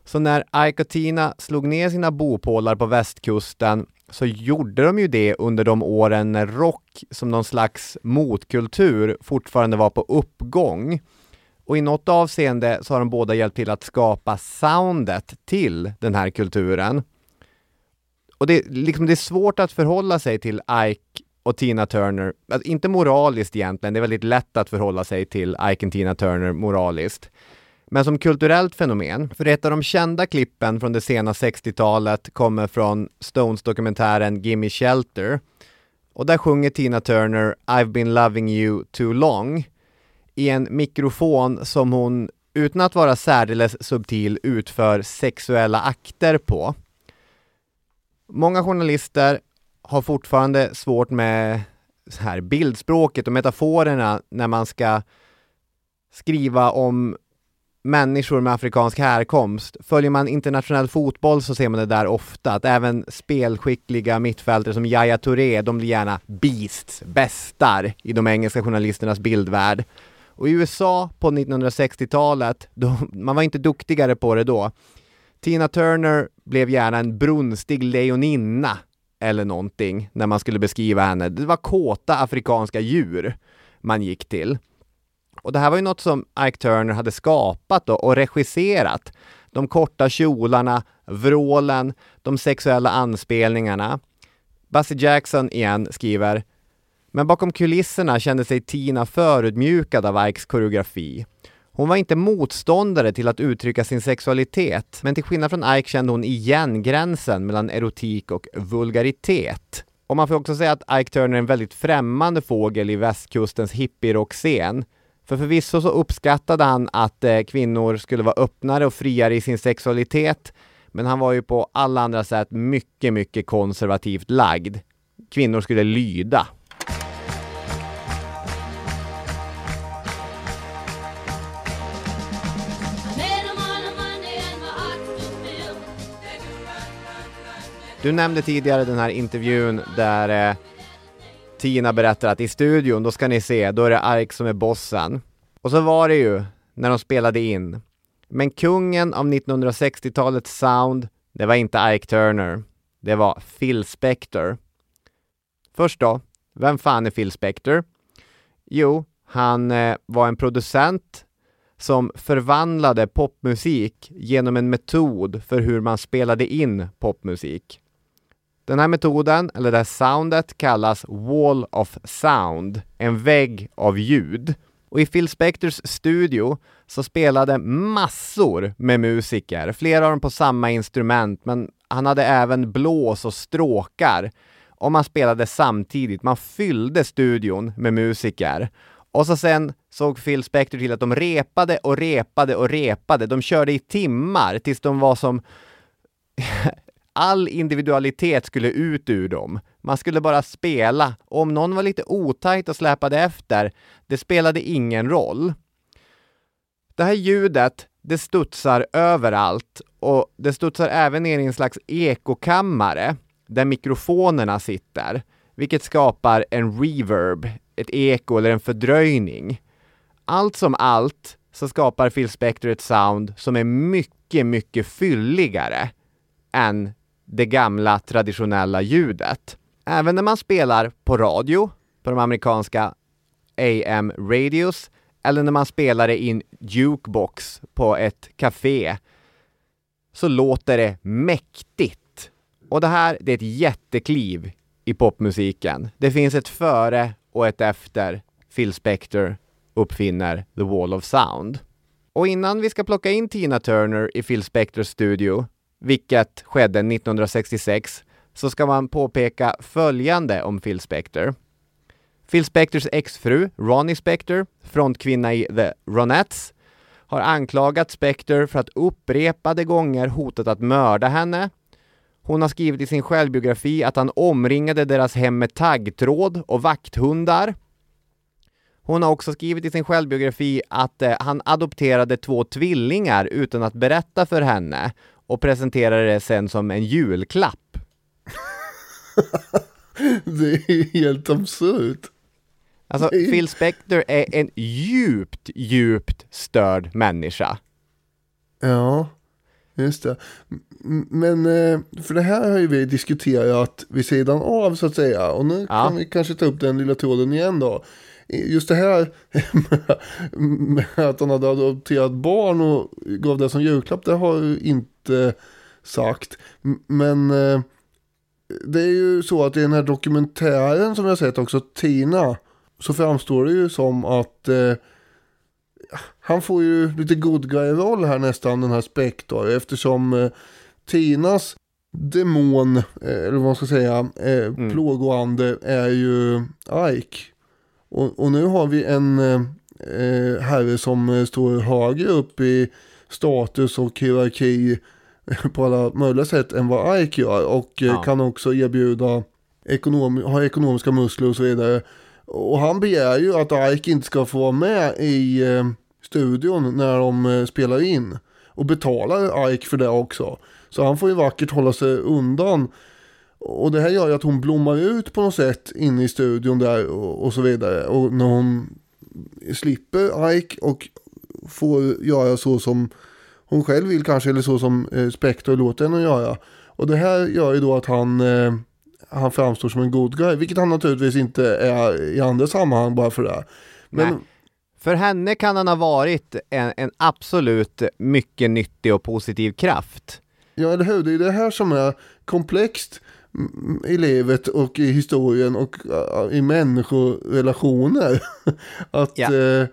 Så när Ike och Tina slog ner sina bopålar på västkusten så gjorde de ju det under de åren när rock som någon slags motkultur fortfarande var på uppgång. Och i något avseende så har de båda hjälpt till att skapa soundet till den här kulturen. Och det, liksom, det är svårt att förhålla sig till Ike och Tina Turner, alltså, inte moraliskt egentligen, det är väldigt lätt att förhålla sig till Ike och Tina Turner moraliskt. Men som kulturellt fenomen, för ett av de kända klippen från det sena 60-talet kommer från Stones-dokumentären Gimme Shelter. Och där sjunger Tina Turner I've been loving you too long i en mikrofon som hon, utan att vara särdeles subtil, utför sexuella akter på. Många journalister har fortfarande svårt med så här bildspråket och metaforerna när man ska skriva om människor med afrikansk härkomst. Följer man internationell fotboll så ser man det där ofta, att även spelskickliga mittfältare som Yahya Touré, de blir gärna beasts, bästar i de engelska journalisternas bildvärld. Och i USA på 1960-talet, man var inte duktigare på det då. Tina Turner blev gärna en brunstig lejoninna eller någonting när man skulle beskriva henne. Det var kåta afrikanska djur man gick till. Och det här var ju något som Ike Turner hade skapat då och regisserat. De korta kjolarna, vrålen, de sexuella anspelningarna. Bassey Jackson igen skriver men bakom kulisserna kände sig Tina förödmjukad av Ikes koreografi. Hon var inte motståndare till att uttrycka sin sexualitet, men till skillnad från Ike kände hon igen gränsen mellan erotik och vulgaritet. Och man får också säga att Ike Turner är en väldigt främmande fågel i västkustens hippierockscen. För förvisso så uppskattade han att eh, kvinnor skulle vara öppnare och friare i sin sexualitet, men han var ju på alla andra sätt mycket, mycket konservativt lagd. Kvinnor skulle lyda. Du nämnde tidigare den här intervjun där eh, Tina berättar att i studion, då ska ni se, då är det Ike som är bossen. Och så var det ju när de spelade in. Men kungen av 1960-talets sound, det var inte Ike Turner. Det var Phil Spector. Först då, vem fan är Phil Spector? Jo, han eh, var en producent som förvandlade popmusik genom en metod för hur man spelade in popmusik. Den här metoden, eller det här soundet, kallas Wall of Sound, en vägg av ljud. Och i Phil Spectors studio så spelade massor med musiker, flera av dem på samma instrument, men han hade även blås och stråkar. Och man spelade samtidigt, man fyllde studion med musiker. Och så sen såg Phil Spector till att de repade och repade och repade. De körde i timmar tills de var som all individualitet skulle ut ur dem. Man skulle bara spela. Och om någon var lite otajt och släpade efter, det spelade ingen roll. Det här ljudet, det studsar överallt och det studsar även ner i en slags ekokammare där mikrofonerna sitter, vilket skapar en reverb, ett eko eller en fördröjning. Allt som allt så skapar Phil Spector ett sound som är mycket, mycket fylligare än det gamla traditionella ljudet. Även när man spelar på radio, på de amerikanska AM radios, eller när man spelar det i en jukebox på ett café så låter det mäktigt. Och det här, det är ett jättekliv i popmusiken. Det finns ett före och ett efter Phil Spector uppfinner The Wall of Sound. Och innan vi ska plocka in Tina Turner i Phil Spectors studio, vilket skedde 1966, så ska man påpeka följande om Phil Spector. Phil Spectors exfru, Ronnie Spector, frontkvinna i The Ronettes, har anklagat Spector för att upprepade gånger hotat att mörda henne. Hon har skrivit i sin självbiografi att han omringade deras hem med taggtråd och vakthundar. Hon har också skrivit i sin självbiografi att eh, han adopterade två tvillingar utan att berätta för henne och presenterade det sen som en julklapp. (laughs) Det är helt absurt. Alltså, är- Phil Spector är en djupt, djupt störd människa. Ja, just det. Men, eh, för det här har ju vi diskuterat vid sidan av så att säga. Och nu Ja. kan vi kanske ta upp den lilla tråden igen då. Just det här (laughs) med att han hade adopterat barn och gav det som julklapp, det har jag inte sagt. Men eh, det är ju så att i den här dokumentären som jag sett också, Tina, så framstår det ju som att eh, han får ju lite good guy-roll här nästan, den här Spector, eftersom eh, Tinas demon, eh, eller vad man ska säga, eh, plågoande är ju Ike. Och, och nu har vi en eh, eh, herre som eh, står högre upp i status och hierarki (laughs) på alla möjliga sätt än vad Ike gör. Och eh, Ja. kan också erbjuda, ekonom, ha ekonomiska muskler och så vidare. Och han begär ju att Ike inte ska få vara med i eh, studion när de eh, spelar in. Och betalar Ike för det också. Så han får ju vackert hålla sig undan. Och det här gör ju att hon blommar ut på något sätt inne i studion där och, och så vidare. Och när hon slipper Ike och får göra så som hon själv vill kanske, eller så som eh, Spector låter henne göra. Och det här gör ju då att han, eh, han framstår som en god guy, vilket han naturligtvis inte är i andra sammanhang bara för det. Men Nej. För henne kan han ha varit en, en absolut mycket nyttig och positiv kraft. Ja, eller hur? Det är det här som är komplext mm, i livet och i historien och äh, i människorelationer. (laughs) Att Ja. eh,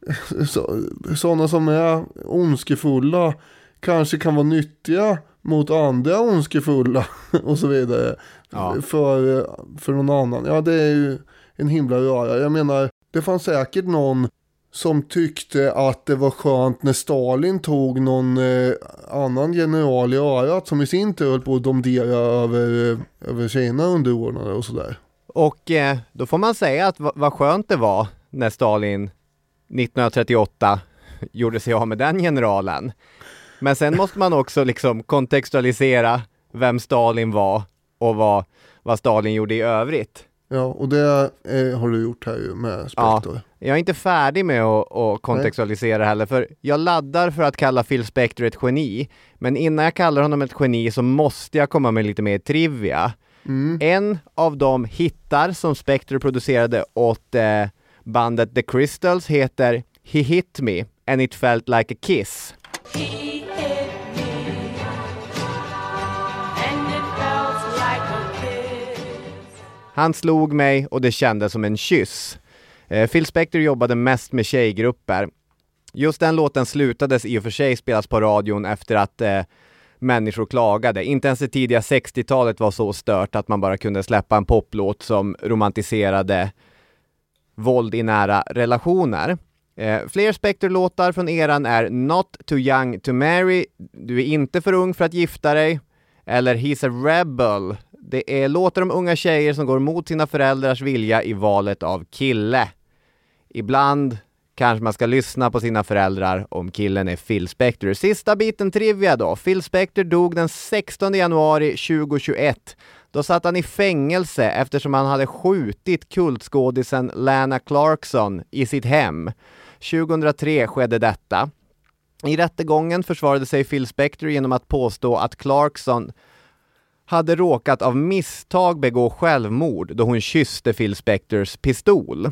(laughs) så, sådana som är ondskefulla kanske kan vara nyttiga mot andra ondskefulla (laughs) och så vidare. Ja. För, för någon annan. Ja, det är ju en himla röra. Jag menar, det fanns säkert någon som tyckte att det var skönt när Stalin tog någon eh, annan general i örat som i sin tur höll på att domdera över, eh, över sina underordnade och sådär. Och eh, då får man säga att va- vad skönt det var när Stalin 1938 gjorde sig av med den generalen. Men sen måste man också liksom kontextualisera vem Stalin var och vad, vad Stalin gjorde i övrigt. Ja, och det eh, har du gjort här ju med Spector. Jag är inte färdig med att, att kontextualisera heller, för jag laddar för att kalla Phil Spector ett geni. Men innan jag kallar honom ett geni så måste jag komma med lite mer trivia. En av de hittar som Spector producerade åt eh, bandet The Crystals heter He Hit Me and It Felt Like a Kiss. Han slog mig och det kändes som en kyss. Eh, Phil Spector jobbade mest med tjejgrupper. Just den låten slutades i och för sig spelas på radion efter att eh, människor klagade. Inte ens det tidiga 60-talet var så stört att man bara kunde släppa en poplåt som romantiserade våld i nära relationer. Eh, fler Spectre-låtar från eran är Not Too Young To Marry, Du är inte för ung för att gifta dig, eller He's a Rebel. Det är låtar om unga tjejer som går mot sina föräldrars vilja i valet av kille. Ibland kanske man ska lyssna på sina föräldrar om killen är Phil Spector. Sista biten trivia då. Phil Spector dog den 16 januari 2021. Då satt han i fängelse eftersom han hade skjutit kultskådisen Lana Clarkson i sitt hem. 2003 skedde detta. I rättegången försvarade sig Phil Spector genom att påstå att Clarkson hade råkat av misstag begå självmord då hon kysste Phil Spectors pistol.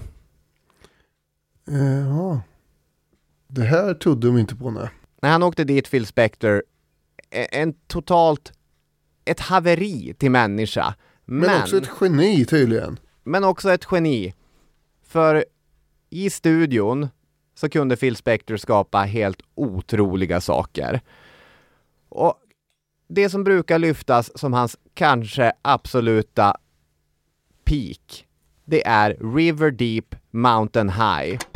Ja. Det här trodde de inte på nej. När han åkte dit, Phil Spector, e- en totalt, ett haveri till människa. Men, också ett geni tydligen. men också ett geni. För i studion så kunde Phil Spector skapa helt otroliga saker. Och det som brukar lyftas som hans kanske absoluta peak, det är River Deep Mountain High.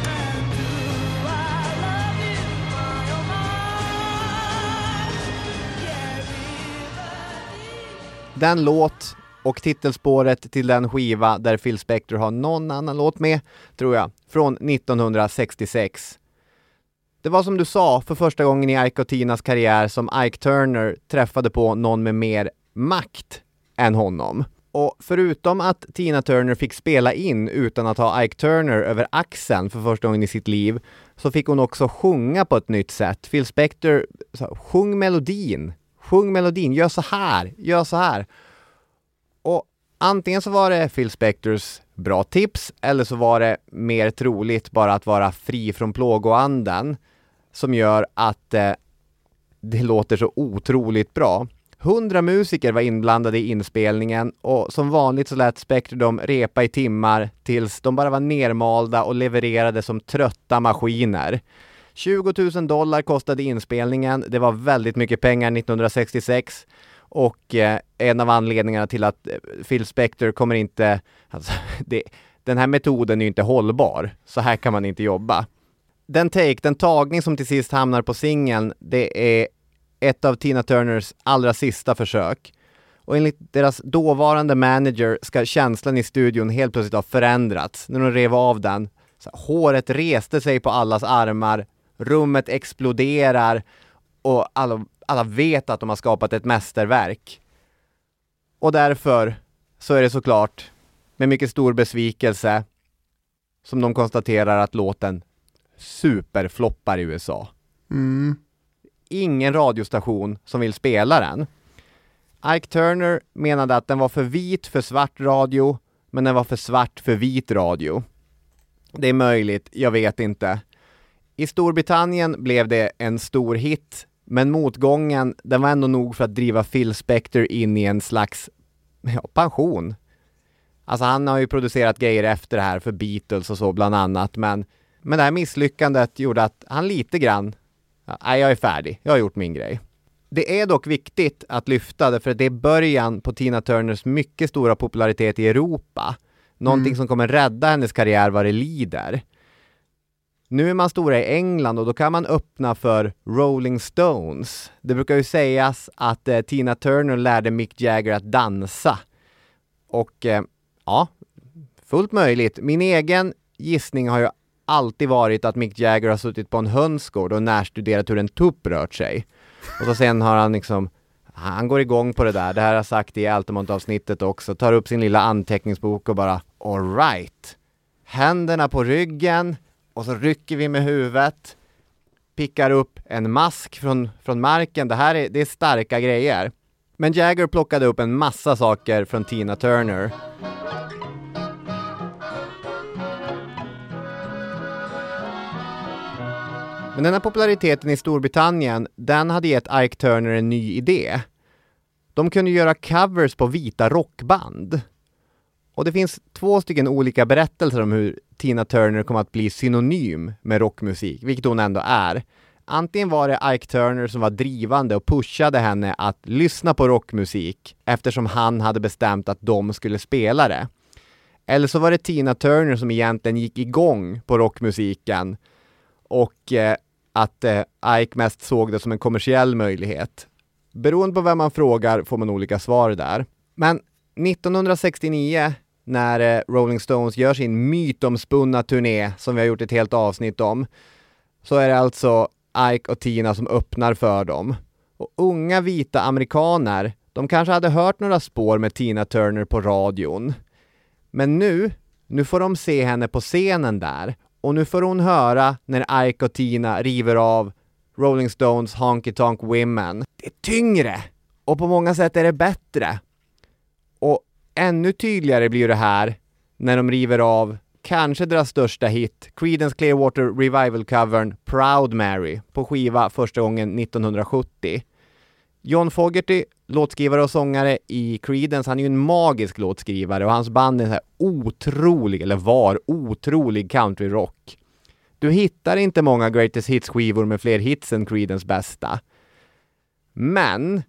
Den låt och titelspåret till den skiva där Phil Spector har någon annan låt med, tror jag, från 1966. Det var som du sa, för första gången i Ike och Tinas karriär som Ike Turner träffade på någon med mer makt än honom. Och förutom att Tina Turner fick spela in utan att ha Ike Turner över axeln för första gången i sitt liv, så fick hon också sjunga på ett nytt sätt. Phil Spector sa, sjung melodin, sjung melodin, gör så här, gör så här. Och antingen så var det Phil Spectors bra tips, eller så var det mer troligt bara att vara fri från plågoanden som gör att eh, det låter så otroligt bra. Hundra musiker var inblandade i inspelningen och som vanligt så lät Spector dem repa i timmar tills de bara var nermalda och levererade som trötta maskiner. 20 000 dollar kostade inspelningen. Det var väldigt mycket pengar 1966 och eh, en av anledningarna till att eh, Phil Spector kommer inte, alltså, (laughs) det, den här metoden är ju inte hållbar. Så här kan man inte jobba. Den take, den tagning som till sist hamnar på singeln, det är ett av Tina Turners allra sista försök. Och enligt deras dåvarande manager ska känslan i studion helt plötsligt ha förändrats när de rev av den. Så håret reste sig på allas armar, rummet exploderar och alla, alla vet att de har skapat ett mästerverk. Och därför så är det såklart med mycket stor besvikelse som de konstaterar att låten superfloppar i USA. Mm. Ingen radiostation som vill spela den. Ike Turner menade att den var för vit för svart radio, men den var för svart för vit radio. Det är möjligt, jag vet inte. I Storbritannien blev det en stor hit, men motgången, den var ändå nog för att driva Phil Spector in i en slags ja, pension. Alltså han har ju producerat grejer efter det här för Beatles och så bland annat, men, men det här misslyckandet gjorde att han lite grann, nej, jag är färdig, jag har gjort min grej. Det är dock viktigt att lyfta det för det är början på Tina Turners mycket stora popularitet i Europa. Någonting som kommer rädda hennes karriär vad det lider. Nu är man stora i England och då kan man öppna för Rolling Stones. Det brukar ju sägas att eh, Tina Turner lärde Mick Jagger att dansa. Och eh, ja, fullt möjligt. Min egen gissning har ju alltid varit att Mick Jagger har suttit på en hönsgård och närstuderat hur en tupp rört sig. Och så sen har han liksom han går igång på det där, det här har jag sagt i Altamont-avsnittet också, tar upp sin lilla anteckningsbok och bara alright. Händerna på ryggen och så rycker vi med huvudet, pickar upp en mask från, från marken. Det här är, det är starka grejer. Men Jagger plockade upp en massa saker från Tina Turner. Men den här populariteten i Storbritannien, den hade gett Ike Turner en ny idé. De kunde göra covers på vita rockband. Och det finns två stycken olika berättelser om hur Tina Turner kom att bli synonym med rockmusik, vilket hon ändå är. Antingen var det Ike Turner som var drivande och pushade henne att lyssna på rockmusik eftersom han hade bestämt att de skulle spela det. Eller så var det Tina Turner som egentligen gick igång på rockmusiken och eh, att eh, Ike mest såg det som en kommersiell möjlighet. Beroende på vem man frågar får man olika svar där. Men 1969 när eh, Rolling Stones gör sin mytomspunna turné som vi har gjort ett helt avsnitt om så är det alltså Ike och Tina som öppnar för dem. Och unga vita amerikaner, de kanske hade hört några spår med Tina Turner på radion. Men nu, nu får de se henne på scenen där och nu får hon höra när Ike och Tina river av Rolling Stones Honky Tonk Women. Det är tyngre och på många sätt är det bättre. Ännu tydligare blir det här när de river av kanske deras största hit, Creedence Clearwater Revival-covern Proud Mary på skiva första gången 1970. John Fogerty, låtskrivare och sångare i Creedence, han är ju en magisk låtskrivare och hans band är så här otrolig, eller var otrolig countryrock. Du hittar inte många Greatest Hits-skivor med fler hits än Creedence bästa. Men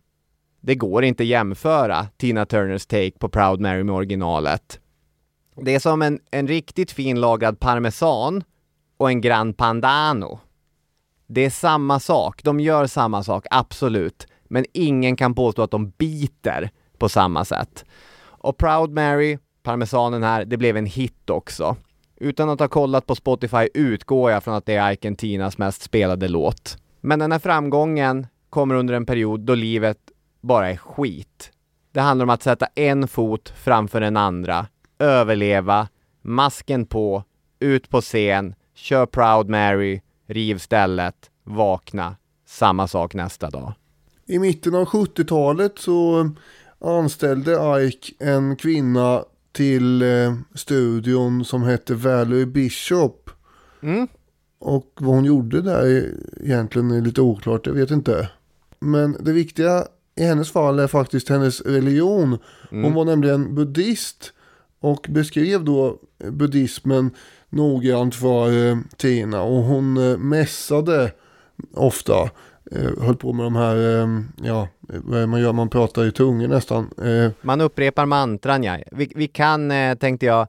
det går inte jämföra Tina Turners take på Proud Mary med originalet. Det är som en, en riktigt fin lagrad parmesan och en Grand Pandano. Det är samma sak, de gör samma sak, absolut. Men ingen kan påstå att de biter på samma sätt. Och Proud Mary, parmesanen här, det blev en hit också. Utan att ha kollat på Spotify utgår jag från att det är Ike Tinas mest spelade låt. Men den här framgången kommer under en period då livet bara är skit. Det handlar om att sätta en fot framför den andra, överleva, masken på, ut på scen, kör Proud Mary, riv stället, vakna, samma sak nästa dag. I mitten av 70-talet så anställde Ike en kvinna till eh, studion som hette Valerie Bishop. Mm. Och vad hon gjorde där är egentligen är lite oklart, jag vet inte. Men det viktiga i hennes fall är faktiskt hennes religion. Hon var nämligen buddhist och beskrev då buddhismen noggrant för eh, Tina. Och hon eh, mässade ofta. Eh, höll på med de här, eh, ja, vad man gör, man pratar i tungor nästan. Eh, Man upprepar mantran ja. Vi, vi kan, eh, tänkte jag,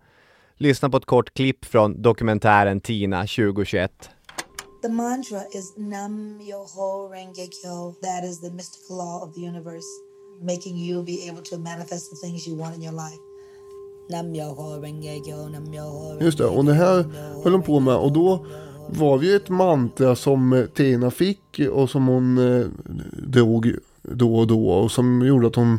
lyssna på ett kort klipp från dokumentären Tina 2021. The mantra is Nam Yoho Renge Kyo. That is the mystical law of the universe, making you be able to manifest the things you want in your life. Nam Yoho Renge Kyo, Nam Yoho Just det, och det här höll hon på med och då var det ju ett mantra som eh, Tina fick och som hon eh, drog då och då och som gjorde att hon,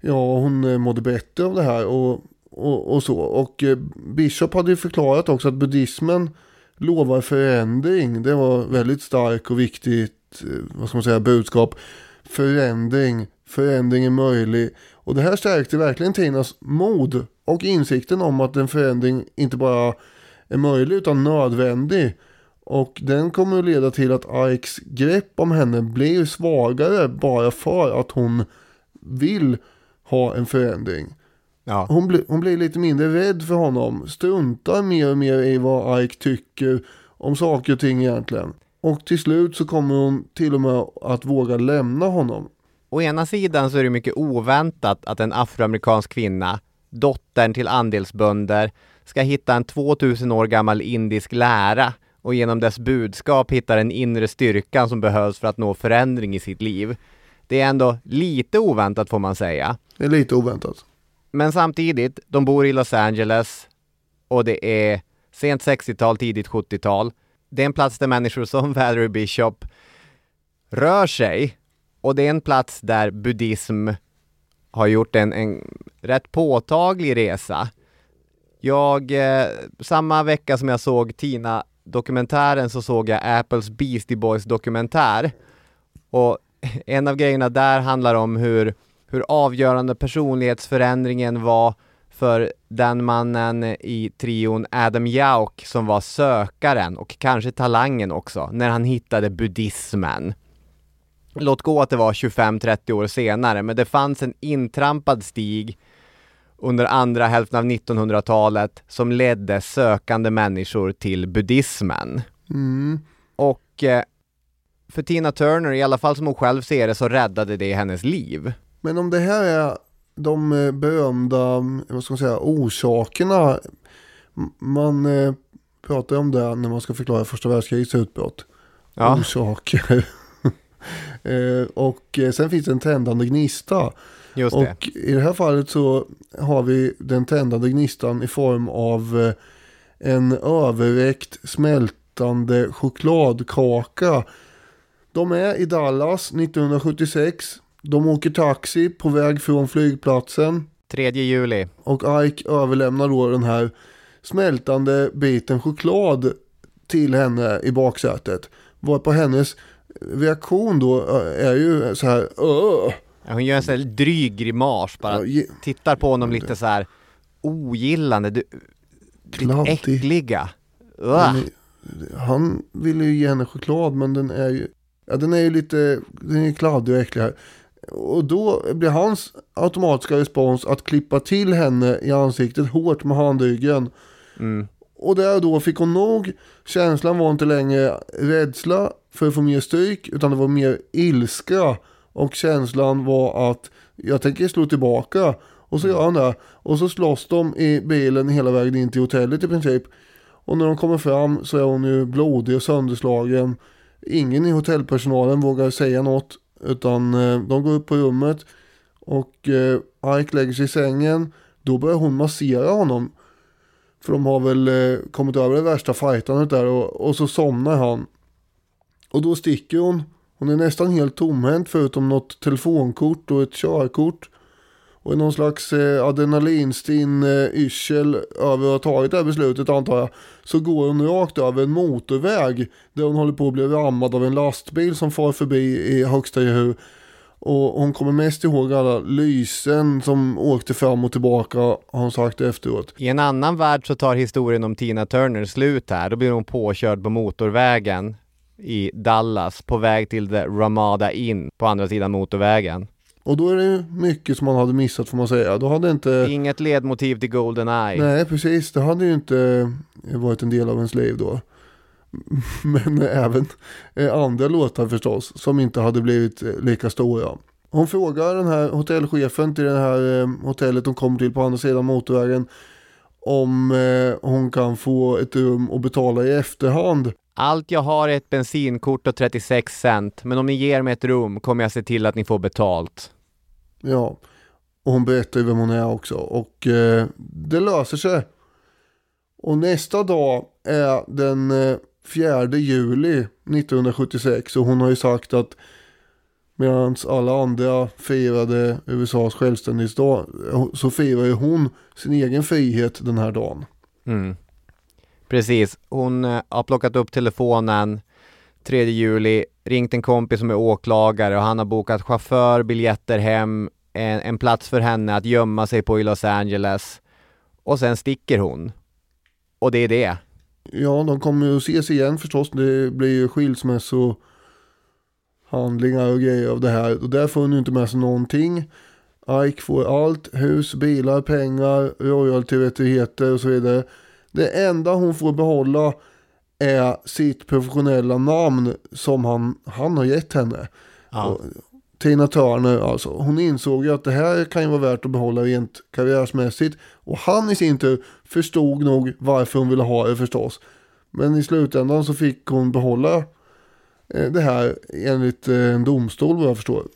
ja hon eh, mådde bättre av det här och, och, och så. Och Bishop hade ju förklarat också att buddhismen lovar förändring. Det var väldigt starkt och viktigt, eh, vad ska man säga, budskap. Förändring, förändring är möjlig. Och det här stärkte verkligen Tinas mod och insikten om att en förändring inte bara är möjlig utan nödvändig. Och den kommer att leda till att Ikes grepp om henne blir svagare bara för att hon vill ha en förändring. Ja. Hon, blir, hon blir lite mindre rädd för honom, struntar mer och mer i vad Ike tycker om saker och ting egentligen. Och till slut så kommer hon till och med att våga lämna honom. Å ena sidan så är det mycket oväntat att en afroamerikansk kvinna, dottern till andelsbönder, ska hitta en 2000 år gammal indisk lära och genom dess budskap hitta den inre styrkan som behövs för att nå förändring i sitt liv. Det är ändå lite oväntat får man säga. Det är lite oväntat. Men samtidigt, de bor i Los Angeles och det är sent 60-tal, tidigt 70-tal. Det är en plats där människor som (laughs) Valerie Bishop rör sig och det är en plats där buddhism har gjort en, en rätt påtaglig resa. Jag, eh, samma vecka som jag såg Tina-dokumentären så såg jag Apples Beastie Boys dokumentär. Och (laughs) en av grejerna där handlar om hur, hur avgörande personlighetsförändringen var för den mannen i trion Adam Yauch som var sökaren och kanske talangen också när han hittade buddhismen. Låt gå att det var 25-30 år senare, men det fanns en intrampad stig under andra hälften av 1900-talet som ledde sökande människor till buddhismen. Mm. Och eh, för Tina Turner, i alla fall som hon själv ser det, så räddade det hennes liv. Men om det här är de eh, berömda, vad ska man säga, orsakerna. Man eh, pratar om det när man ska förklara första världskrigets utbrott. Ja. Orsaker. (laughs) eh, och sen finns det en tändande gnista. Just det. Och i det här fallet så har vi den tändande gnistan i form av en överräckt smältande chokladkaka. De är i Dallas 1976. De åker taxi på väg från flygplatsen. 3 juli. Och Ike överlämnar då den här smältande biten choklad till henne i baksätet. Varpå hennes reaktion då eh, är ju så här Åh! Hon gör en sån här dryg grimas bara. Ja, Tittar på honom lite så här ogillande. Du, kladdig. Äckliga. Är, han ville ju ge henne choklad men den är ju, ja, den är ju lite, den är kladdig och äcklig här. Och då blir hans automatiska respons att klippa till henne i ansiktet hårt med handryggen. Mm. Och där då fick hon nog, känslan var inte längre rädsla för att få mer stryk utan det var mer ilska. Och känslan var att jag tänker slå tillbaka. Och så gör han det. Och så slåss de i bilen hela vägen in till hotellet i princip. Och när de kommer fram så är hon ju blodig och sönderslagen. Ingen i hotellpersonalen vågar säga något. Utan eh, de går upp på rummet. Och eh, Ike lägger sig i sängen. Då börjar hon massera honom. För de har väl eh, kommit över det värsta fightandet där. Och, och så somnar han. Och då sticker hon. Hon är nästan helt tomhänt förutom något telefonkort och ett körkort. Och i någon slags eh, adrenalinstinn eh, yrsel över att ha tagit det här beslutet antar jag. Så går hon rakt över en motorväg. Där hon håller på att bli rammad av en lastbil som far förbi i högsta gehu Och hon kommer mest ihåg alla lysen som åkte fram och tillbaka har hon sagt efteråt. I en annan värld så tar historien om Tina Turner slut här. Då blir hon påkörd på motorvägen i Dallas på väg till The Ramada Inn på andra sidan motorvägen. Och då är det mycket som man hade missat får man säga. Då hade inte... Inget ledmotiv till Goldeneye. Nej, precis. Det hade ju inte varit en del av ens liv då. (laughs) Men även eh, andra låtar förstås, som inte hade blivit eh, lika stora. Hon frågar den här hotellchefen till det här eh, hotellet hon kommer till på andra sidan motorvägen om eh, hon kan få ett rum och betala i efterhand. Allt jag har är ett bensinkort och 36 cent, men om ni ger mig ett rum kommer jag se till att ni får betalt. Ja, och hon berättar ju vem hon är också. Och eh, det löser sig. Och nästa dag är den eh, 4 juli 1976. Och hon har ju sagt att medan alla andra firade USAs självständighetsdag så firar ju hon sin egen frihet den här dagen. Mm. Precis, hon eh, har plockat upp telefonen 3 juli, ringt en kompis som är åklagare och han har bokat chaufför, biljetter hem, en, en plats för henne att gömma sig på i Los Angeles. Och sen sticker hon. Och det är det. Ja, de kommer ju att ses igen förstås. Det blir ju skilsmässo handlingar och grejer av det här. Och där får hon ju inte med sig någonting. Ike får allt, hus, bilar, pengar, royaltyrättigheter och så vidare. Det enda hon får behålla är sitt professionella namn som han, han har gett henne. Ja. Och Tina Turner alltså. Hon insåg ju att det här kan ju vara värt att behålla rent karriärsmässigt. Och han i sin tur förstod nog varför hon ville ha det förstås. Men i slutändan så fick hon behålla eh, det här enligt eh, en domstol vad jag förstår.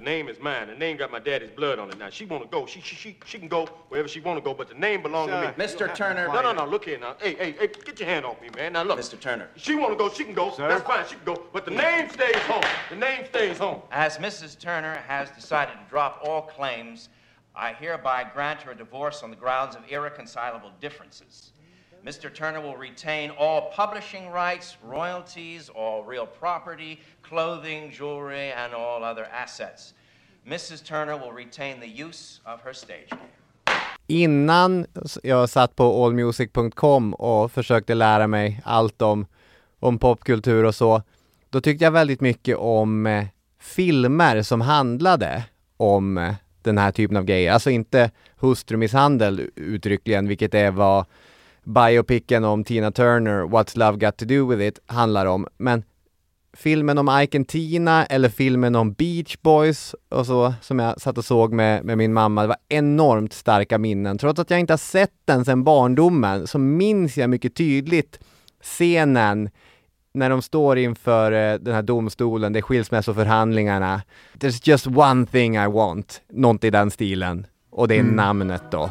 The name is mine. The name got my daddy's blood on it. Now she wanna go. She she she she can go wherever she wanna go, but the name belongs to me. Mr. Turner. No, no, no. Look here now. Hey, hey, hey, get your hand off me, man. Now look. Mr. Turner. She wanna go. She can go. That's fine. She can go. But the name stays home. The name stays home. As Mrs. Turner has decided to drop all claims, I hereby grant her a divorce on the grounds of irreconcilable differences. Mr. Turner will retain all publishing rights, royalties, all real property, clothing, jewelry, and all other assets. Mrs. Turner will retain the use of her stage name. Innan jag satt på allmusic.com och försökte lära mig allt om, om popkultur och så, då tyckte jag väldigt mycket om eh, filmer som handlade om eh, den här typen av grejer. Alltså inte hustrumisshandel uttryckligen, vilket är vad biopicen om Tina Turner, What's Love Got To Do With It, handlar om. Men filmen om Ike and Tina eller filmen om Beach Boys och så som jag satt och såg med, med min mamma. Det var enormt starka minnen. Trots att jag inte har sett den sedan barndomen så minns jag mycket tydligt scenen när de står inför eh, den här domstolen, det är skilsmässoförhandlingarna. There's just one thing I want, något i den stilen. Och det är Mm. namnet då.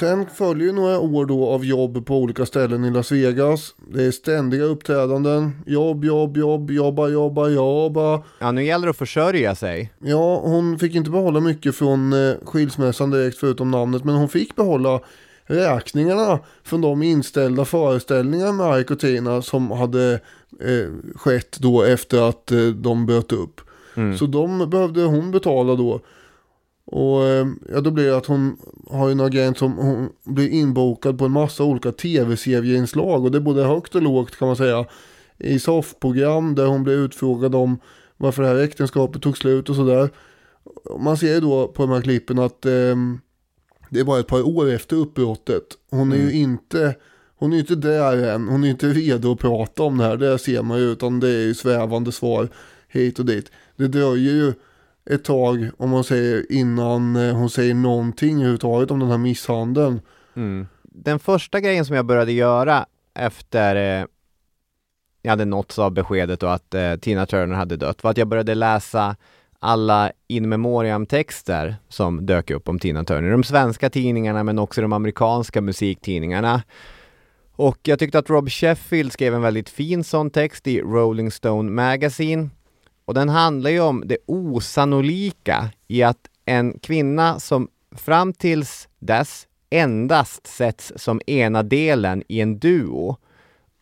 Sen följer några år då av jobb på olika ställen i Las Vegas. Det är ständiga uppträdanden. Jobb, jobb, jobb, jobba, jobba, jobba. Ja, nu gäller det att försörja sig. Ja, hon fick inte behålla mycket från eh, skilsmässan direkt förutom namnet. Men hon fick behålla räkningarna från de inställda föreställningar med Ike och Tina som hade eh, skett då efter att eh, de bröt upp. Mm. Så de behövde hon betala då. Och eh, ja, då blir det att hon har en agent som hon blir inbokad på en massa olika tv-serieinslag och det är både högt och lågt kan man säga. I soffprogram där hon blir utfrågad om varför det här äktenskapet tog slut och sådär. Man ser ju då på de här klippen att eh, det är bara ett par år efter uppbrottet. Hon är ju inte hon är ju inte där än, hon är ju inte redo att prata om det här, det ser man ju, utan det är ju svävande svar hit och dit. Det dröjer ju ett tag, om man säger innan eh, hon säger någonting överhuvudtaget om den här misshandeln. Mm. Den första grejen som jag började göra efter eh, jag hade nåtts av beskedet då att eh, Tina Turner hade dött var att jag började läsa alla in memoriam-texter som dök upp om Tina Turner. De svenska tidningarna men också de amerikanska musiktidningarna. Och jag tyckte att Rob Sheffield skrev en väldigt fin sån text i Rolling Stone Magazine. Och den handlar ju om det osannolika i att en kvinna som fram tills dess endast setts som ena delen i en duo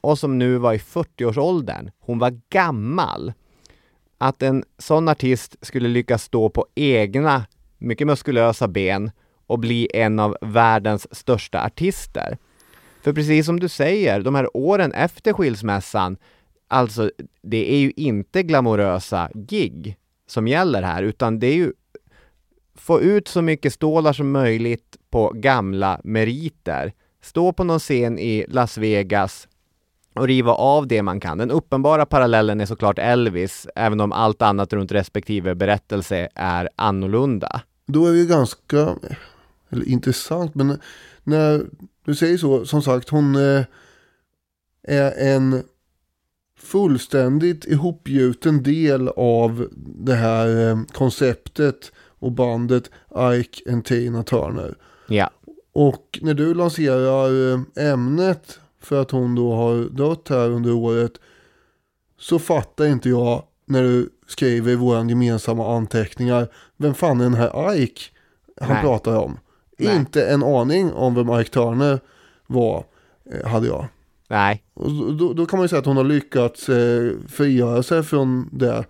och som nu var i 40-årsåldern. Hon var gammal. Att en sån artist skulle lyckas stå på egna, mycket muskulösa ben och bli en av världens största artister. För precis som du säger, de här åren efter skilsmässan, alltså det är ju inte glamorösa gig som gäller här, utan det är ju få ut så mycket stålar som möjligt på gamla meriter. Stå på någon scen i Las Vegas och riva av det man kan. Den uppenbara parallellen är såklart Elvis, även om allt annat runt respektive berättelse är annorlunda. Då är det ju ganska, eller intressant, men när du säger så, som sagt, hon eh, är en fullständigt ihopgjuten del av det här eh, konceptet och bandet Ike and Tina Turner. Ja. Och när du lanserar eh, ämnet för att hon då har dött här under året så fattar inte jag när du skriver i våra gemensamma anteckningar vem fan är den här Ike han Nej. pratar om. Nej. Inte en aning om vem Ike Turner var, eh, hade jag. Nej, Och då- då, kan man ju säga att hon har lyckats eh, frigöra sig från det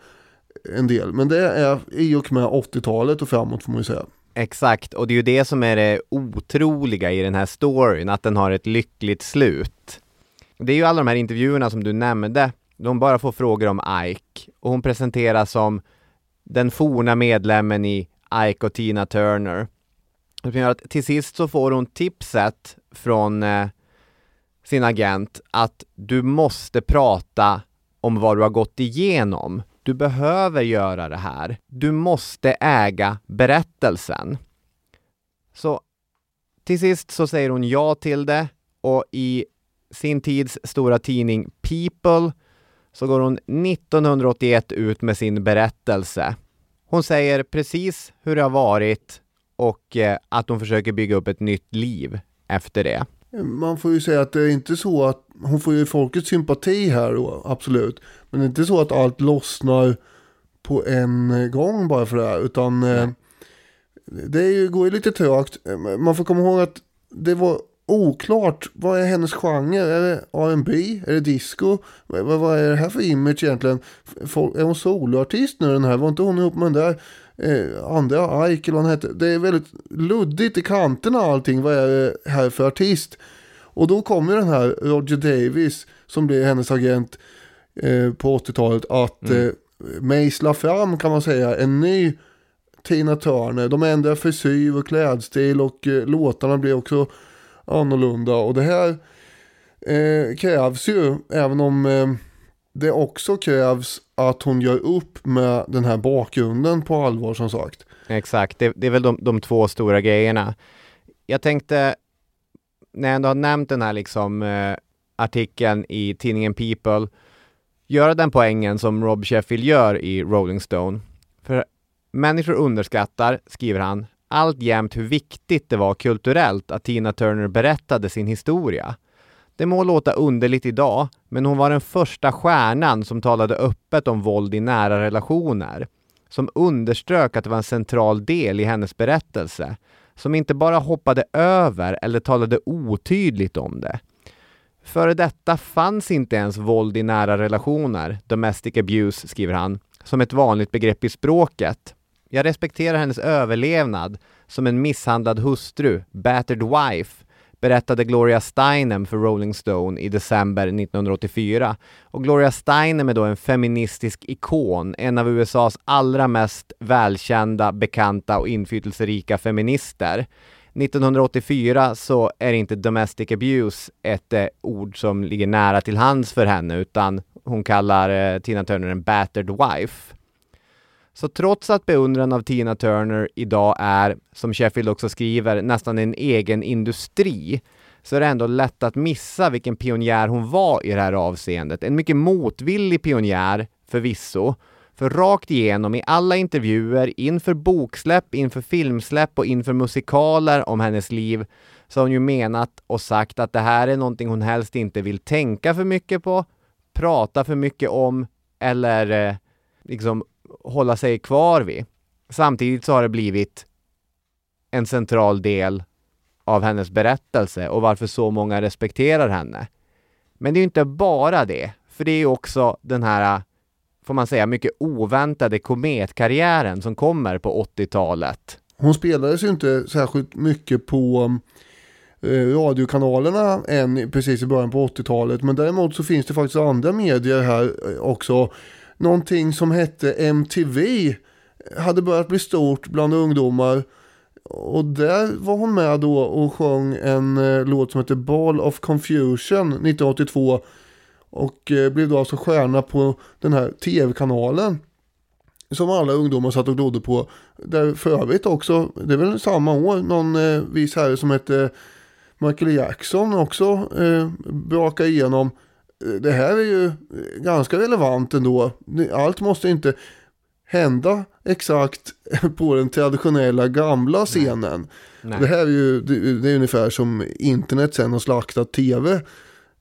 en del. Men det är i och med 80-talet och framåt får man ju säga. exakt. Och det är ju det som är det otroliga i den här storyn, att den har ett lyckligt slut. Det är ju alla de här intervjuerna som du nämnde, de bara får frågor om Ike och hon presenteras som den forna medlemmen i Ike och Tina Turner. Det gör att till sist så får hon tipset från eh, sin agent att du måste prata om vad du har gått igenom. Du behöver göra det här. Du måste äga berättelsen. Så till sist så säger hon ja till det och i sin tids stora tidning People så går hon 1981 ut med sin berättelse. Hon säger precis hur det har varit och eh, att hon försöker bygga upp ett nytt liv efter det. Man får ju säga att det är inte så att hon får ju folkets sympati här då, absolut. Men det är inte så att allt lossnar på en gång bara för det här. Utan eh, det är ju, går ju lite trögt. Man får komma ihåg att det var oklart. Vad är hennes genre? Är det R&B? Är det disco? Vad, vad är det här för image egentligen? Folk, är hon soloartist nu den här? Var inte hon ihop med den där eh, andra vad han hette? Det är väldigt luddigt i kanterna allting. Vad är det här för artist? Och då kommer den här Roger Davis som blir hennes agent eh, på 80-talet att Mm. eh, mejsla fram kan man säga en ny Tina Turner. De ändrar frisyr och klädstil och eh, låtarna blir också annorlunda. Och det här eh, krävs ju, även om eh, det också krävs att hon gör upp med den här bakgrunden på allvar som sagt. Exakt, det, det är väl de, de två stora grejerna. Jag tänkte, när jag ändå har nämnt den här liksom eh, artikeln i tidningen People, göra den poängen som Rob Sheffield gör i Rolling Stone. För människor underskattar, skriver han, alltjämt hur viktigt det var kulturellt att Tina Turner berättade sin historia. Det må låta underligt idag, men hon var den första stjärnan som talade öppet om våld i nära relationer. Som underströk att det var en central del i hennes berättelse. Som inte bara hoppade över eller talade otydligt om det. Före detta fanns inte ens våld i nära relationer, domestic abuse, skriver han, som ett vanligt begrepp i språket. Jag respekterar hennes överlevnad som en misshandlad hustru, battered wife, berättade Gloria Steinem för Rolling Stone i december 1984. Och Gloria Steinem är då en feministisk ikon, en av USAs allra mest välkända, bekanta och inflytelserika feminister. 1984 så är inte domestic abuse ett eh, ord som ligger nära till hands för henne utan hon kallar eh, Tina Turner en battered wife. Så trots att beundran av Tina Turner idag är, som Sheffield också skriver, nästan en egen industri, så är det ändå lätt att missa vilken pionjär hon var i det här avseendet. En mycket motvillig pionjär, förvisso, för rakt igenom i alla intervjuer, inför boksläpp, inför filmsläpp och inför musikaler om hennes liv, så har hon ju menat och sagt att det här är någonting hon helst inte vill tänka för mycket på, prata för mycket om eller eh, liksom hålla sig kvar vid. Samtidigt så har det blivit en central del av hennes berättelse och varför så många respekterar henne. Men det är ju inte bara det, för det är ju också den här, får man säga, mycket oväntade kometkarriären som kommer på 80-talet. Hon spelades ju inte särskilt mycket på eh, radiokanalerna än precis i början på 80-talet. Men däremot så finns det faktiskt andra medier här eh, också någonting som hette MTV hade börjat bli stort bland ungdomar. Och där var hon med då och sjöng en eh, låt som heter Ball of Confusion 1982. Och eh, blev då alltså stjärna på den här tv-kanalen. Som alla ungdomar satt och glodde på. Där för övrigt också, det är väl samma år, någon eh, vis herre som hette Michael Jackson också eh, brakade igenom det här är ju ganska relevant ändå. Allt måste inte hända exakt (laughs) på den traditionella gamla scenen. Nej. Det här är ju det är ungefär som internet sen har slaktat tv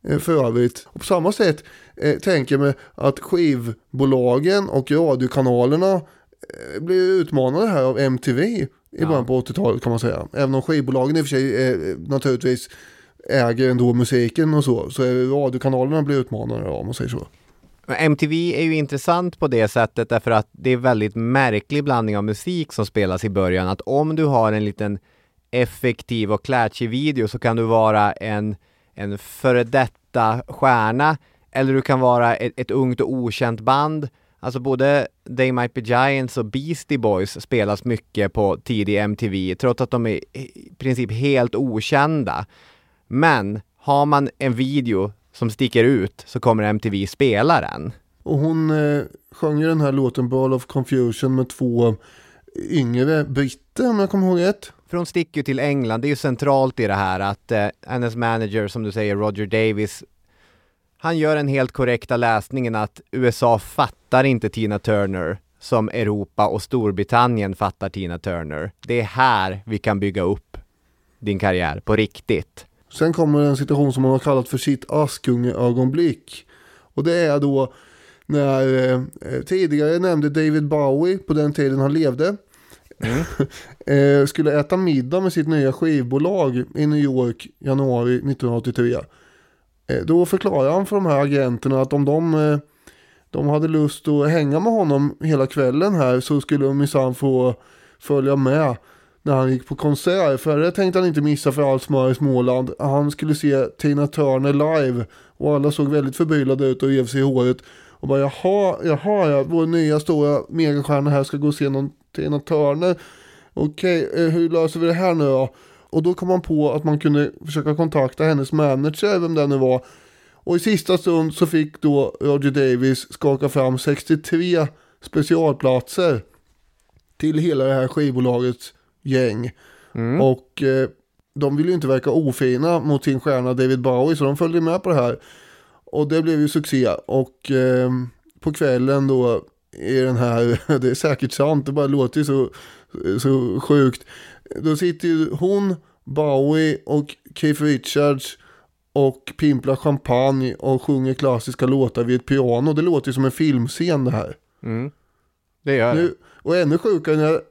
eh, för övrigt. Och på samma sätt eh, tänker jag mig att skivbolagen och radiokanalerna eh, blir utmanade här av MTV i ja. början på 80-talet kan man säga. Även om skivbolagen i och för sig eh, naturligtvis äger ändå musiken och så. Så radiokanalerna blir utmanade om man säger så. MTV är ju intressant på det sättet därför att det är väldigt märklig blandning av musik som spelas i början. Att om du har en liten effektiv och klatschig video så kan du vara en, en före detta stjärna eller du kan vara ett, ett ungt och okänt band. Alltså både They Might Be Giants och Beastie Boys spelas mycket på tidig MTV trots att de är i princip helt okända. Men har man en video som sticker ut så kommer MTV spela den. Och hon eh, sjöng ju den här låten Ball of Confusion med två yngre britter om jag kommer ihåg rätt. För hon sticker ju till England, det är ju centralt i det här att eh, hennes manager, som du säger, Roger Davis, han gör den helt korrekta läsningen att USA fattar inte Tina Turner som Europa och Storbritannien fattar Tina Turner. Det är här vi kan bygga upp din karriär på riktigt. Sen kommer en situation som man har kallat för sitt Askunge-ögonblick. Och det är då när eh, tidigare nämnde David Bowie på den tiden han levde. Mm. (laughs) eh, skulle äta middag med sitt nya skivbolag i New York januari 1983. Eh, då förklarar han för de här agenterna att om de, eh, de hade lust att hänga med honom hela kvällen här så skulle de minsann få följa med när han gick på konsert. För det tänkte han inte missa för allt smör i Småland. Han skulle se Tina Turner live och alla såg väldigt förbryllade ut och rev sig i håret. Och bara jaha, jaha, ja, vår nya stora megastjärna här ska gå och se någon Tina Turner. Okej, okay, hur löser vi det här nu då? Och då kom man på att man kunde försöka kontakta hennes manager, vem det nu var. Och i sista stund så fick då Roger Davis skaka fram 63 specialplatser till hela det här skivbolagets gäng. Mm. Och eh, de ville ju inte verka ofina mot sin stjärna David Bowie så de följde med på det här. Och det blev ju succé. Och eh, på kvällen då i den här, (laughs) det är säkert sant, det bara låter ju så, så sjukt. Då sitter ju hon, Bowie och Keith Richards och pimplar champagne och sjunger klassiska låtar vid ett piano. Det låter ju som en filmscen det här. Mm. Det gör det. Och ännu sjukare när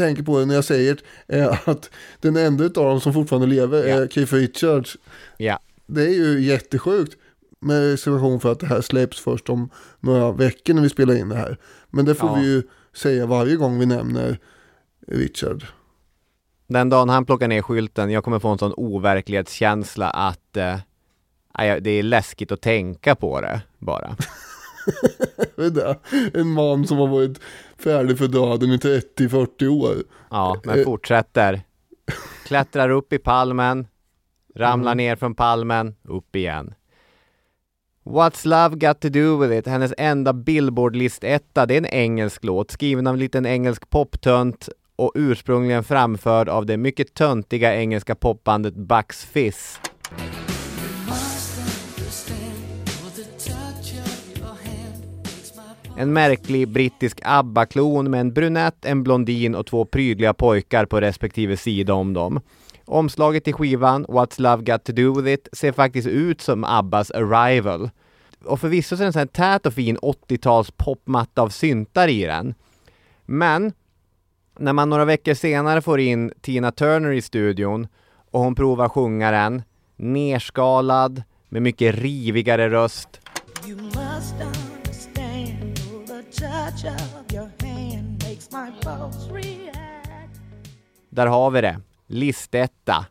tänker på det när jag säger är att den enda av dem som fortfarande lever ja. är Keith Richards. Ja. Det är ju jättesjukt. Med reservation för att det här släpps först om några veckor när vi spelar in det här. Men det får Ja. vi ju säga varje gång vi nämner Richard. Den dagen han plockar ner skylten, jag kommer få en sån overklighetskänsla att eh, det är läskigt att tänka på det bara. (laughs) (laughs) En man som har varit färdig för döden i 30-40 år. Ja, men Eh, fortsätter. Klättrar upp i palmen, ramlar Mm. ner från palmen, upp igen. What's Love Got To Do With It, hennes enda Billboard-listetta, det är en engelsk låt skriven av en liten engelsk poptönt och ursprungligen framförd av det mycket töntiga engelska popbandet Bucks Fizz. En märklig brittisk ABBA-klon med en brunett, en blondin och två prydliga pojkar på respektive sida om dem. Omslaget till skivan, What's Love Got To Do With It, ser faktiskt ut som ABBAs Arrival. Och förvisso så är det en sån här tät och fin 80-tals popmatta av syntar i den. Men när man några veckor senare får in Tina Turner i studion och hon provar sjunga den, nerskalad, med mycket rivigare röst, touch of your hand makes my pulse react. Där har vi det. Listetta.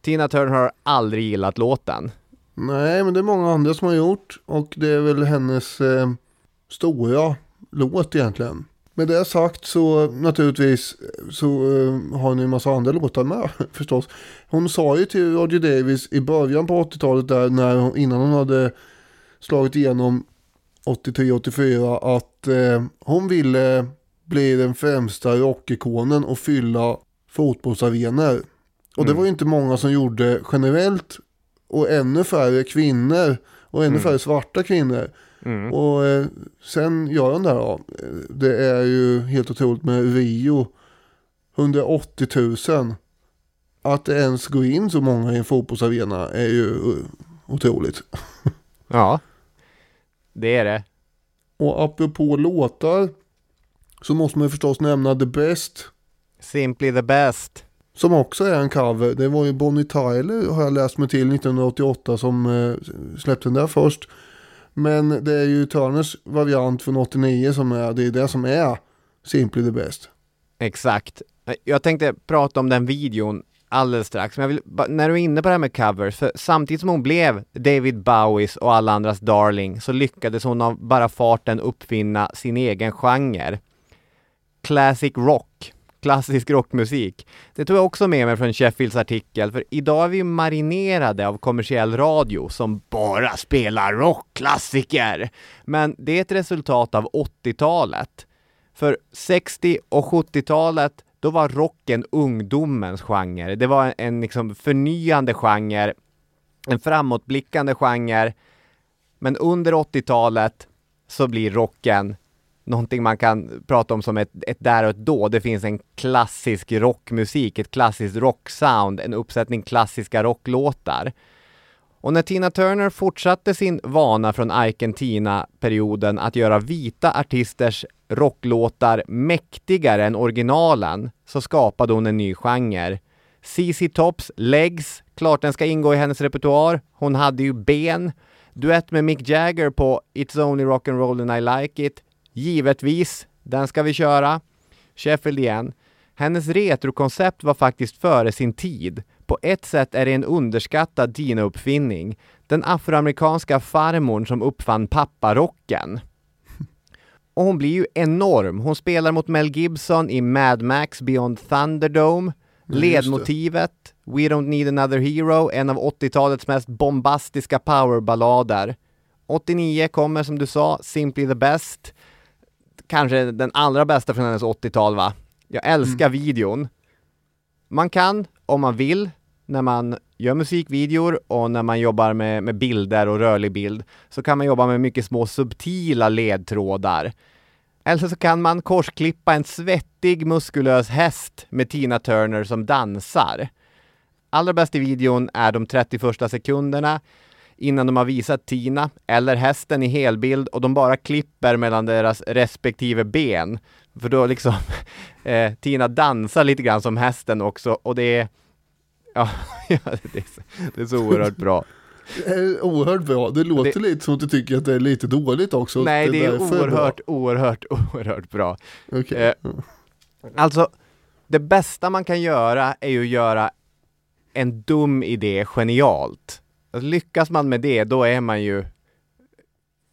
Tina Turner har aldrig gillat låten. Nej, men det är många andra som har gjort. Och det är väl hennes eh, stora låt egentligen. Med det sagt så naturligtvis så eh, har ni en massa andra låtar med (laughs) förstås. Hon sa ju till Roger Davis i början på 80-talet där när hon, innan hon hade slagit igenom 83-84 att eh, hon ville bli den främsta rockikonen och fylla fotbollsarenor. Och det Mm. var ju inte många som gjorde generellt och ännu färre kvinnor och ännu Mm. färre svarta kvinnor. Mm. Och eh, sen gör hon det här då. Det är ju helt otroligt med Rio. 180 000. Att det ens går in så många i en fotbollsarena är ju eh, otroligt. (laughs) Ja. Det är det. Och apropå låtar så måste man ju förstås nämna The Best. Simply the best. Som också är en cover. Det var ju Bonnie Tyler har jag läst mig till 1988 som eh, släppte den där först. Men det är ju Turners variant från 89 som är det, är det som är Simply the Best. Exakt. Jag tänkte prata om den videon alldeles strax, men jag vill, när du är inne på det här med covers, för samtidigt som hon blev David Bowies och alla andras darling så lyckades hon av bara farten uppfinna sin egen genre. Classic rock. Klassisk rockmusik. Det tog jag också med mig från Sheffields artikel, för idag är vi ju marinerade av kommersiell radio som bara spelar rockklassiker. Men det är ett resultat av 80-talet. För 60 och 70-talet, då var rocken ungdomens genre. Det var en, en liksom förnyande genre, en framåtblickande genre. Men under 80-talet så blir rocken någonting man kan prata om som ett, ett där och ett då. Det finns en klassisk rockmusik, ett klassiskt rocksound, en uppsättning klassiska rocklåtar. Och när Tina Turner fortsatte sin vana från Ike Tina-perioden att göra vita artisters rocklåtar mäktigare än originalen så skapade hon en ny genre. ZZ Tops Legs, klart den ska ingå i hennes repertoar. Hon hade ju ben. Duett med Mick Jagger på It's Only Rock'n'Roll and I Like It. Givetvis, den ska vi köra. Sheffield igen. Hennes retrokoncept var faktiskt före sin tid. På ett sätt är det en underskattad Dina-uppfinning. Den afroamerikanska farmorn som uppfann papparocken. Och hon blir ju enorm. Hon spelar mot Mel Gibson i Mad Max Beyond Thunderdome. Ledmotivet, We Don't Need Another Hero, en av 80-talets mest bombastiska powerballader. 89 kommer som du sa, Simply the Best. Kanske den allra bästa från hennes 80-tal va? Jag älskar videon. Man kan, om man vill, när man gör musikvideor och när man jobbar med, med bilder och rörlig bild, så kan man jobba med mycket små subtila ledtrådar. Eller så kan man korsklippa en svettig muskulös häst med Tina Turner som dansar. Allra bäst i videon är de 30 första sekunderna innan de har visat Tina eller hästen i helbild och de bara klipper mellan deras respektive ben. För då liksom (laughs) eh, Tina dansar lite grann som hästen också och det är Ja, (laughs) ja det, är så, det är så oerhört bra. Det är oerhört bra. Det låter lite som att du tycker att det är lite dåligt också. Nej, det är därför oerhört, oerhört, (laughs) oerhört bra. Okej. Eh, alltså, det bästa man kan göra är ju att göra en dum idé genialt. Alltså, lyckas man med det, då är man ju...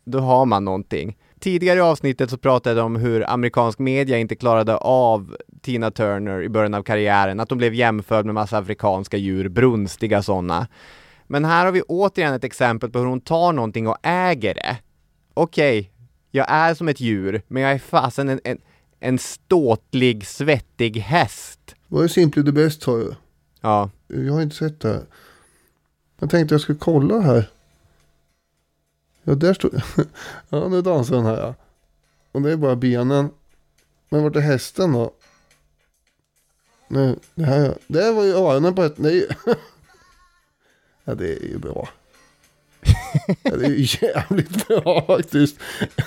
Då har man någonting. Tidigare i avsnittet så pratade jag om hur amerikansk media inte klarade av Tina Turner i början av karriären, att de blev jämförd med massa afrikanska djur, brunstiga sådana. Men här har vi återigen ett exempel på hur hon tar någonting och äger det. Okej, jag är som ett djur, men jag är fasen en, en, en ståtlig, svettig häst. Vad är Simply the Best sa jag? Ja. Jag har inte sett det här. Jag tänkte jag skulle kolla här. Ja, där står (laughs) Ja, nu dansar den här ja. Och det är bara benen. Men vart är hästen då? Nu, det här, det var ju öronen på ett, nej. (laughs) Ja, det är ju bra. Ja, det är ju jävligt bra faktiskt. (laughs)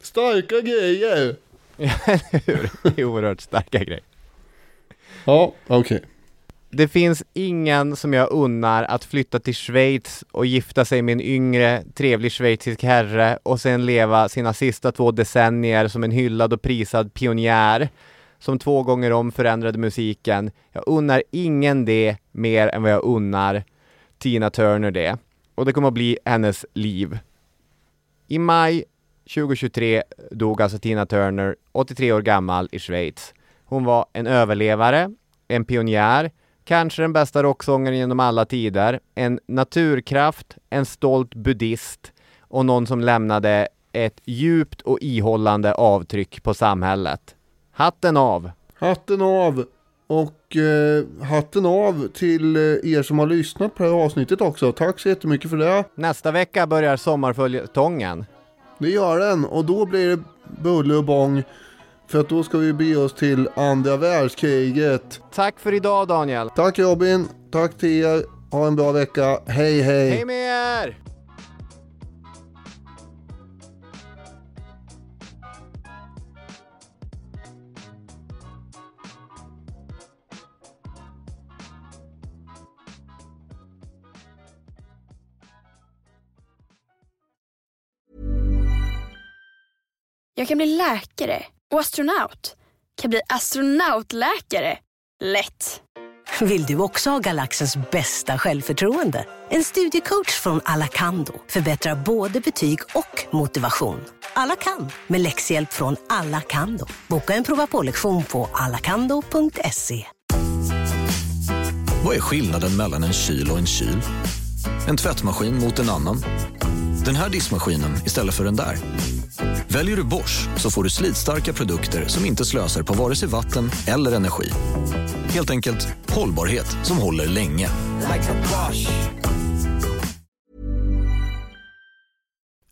Starka grejer. Eller hur? Det är oerhört starka grejer. Ja, okej. Det finns ingen som jag unnar att flytta till Schweiz och gifta sig med en yngre, trevlig schweizisk herre och sen leva sina sista två decennier som en hyllad och prisad pionjär som två gånger om förändrade musiken. Jag unnar ingen det mer än vad jag unnar Tina Turner det. Och det kommer att bli hennes liv. I maj 2023 dog alltså Tina Turner, 83 år gammal, i Schweiz. Hon var en överlevare, en pionjär, kanske den bästa rocksångaren genom alla tider, en naturkraft, en stolt buddhist och någon som lämnade ett djupt och ihållande avtryck på samhället. Hatten av! Hatten av! Och eh, hatten av till eh, er som har lyssnat på det här avsnittet också. Tack så jättemycket för det. Nästa vecka börjar sommarföljetongen. Det gör den och då blir det bulle och bång. För att då ska vi bege oss till andra världskriget. Tack för idag Daniel! Tack Robin, tack till er. Ha en bra vecka. Hej hej! Hej med er! Jag kan bli läkare och astronaut. Kan bli astronautläkare. Lätt! Vill du också ha galaxens bästa självförtroende? En studiecoach från Alacando förbättrar både betyg och motivation. Alla kan, med läxhjälp från Alacando. Boka en prova på-lektion på alacando.se. Vad är skillnaden mellan en kyl och en kyl? En tvättmaskin mot en annan? Den här diskmaskinen istället för den där? Väljer du Bosch så får du slitstarka produkter som inte slösar på vare sig vatten eller energi. Helt enkelt hållbarhet som håller länge.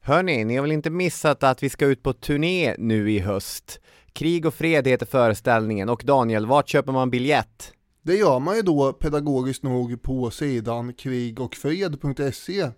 Hörni, ni har väl inte missat att vi ska ut på turné nu i höst? Krig och fred heter föreställningen och Daniel, vart köper man biljett? Det gör man ju då pedagogiskt nog på sidan krigochfred.se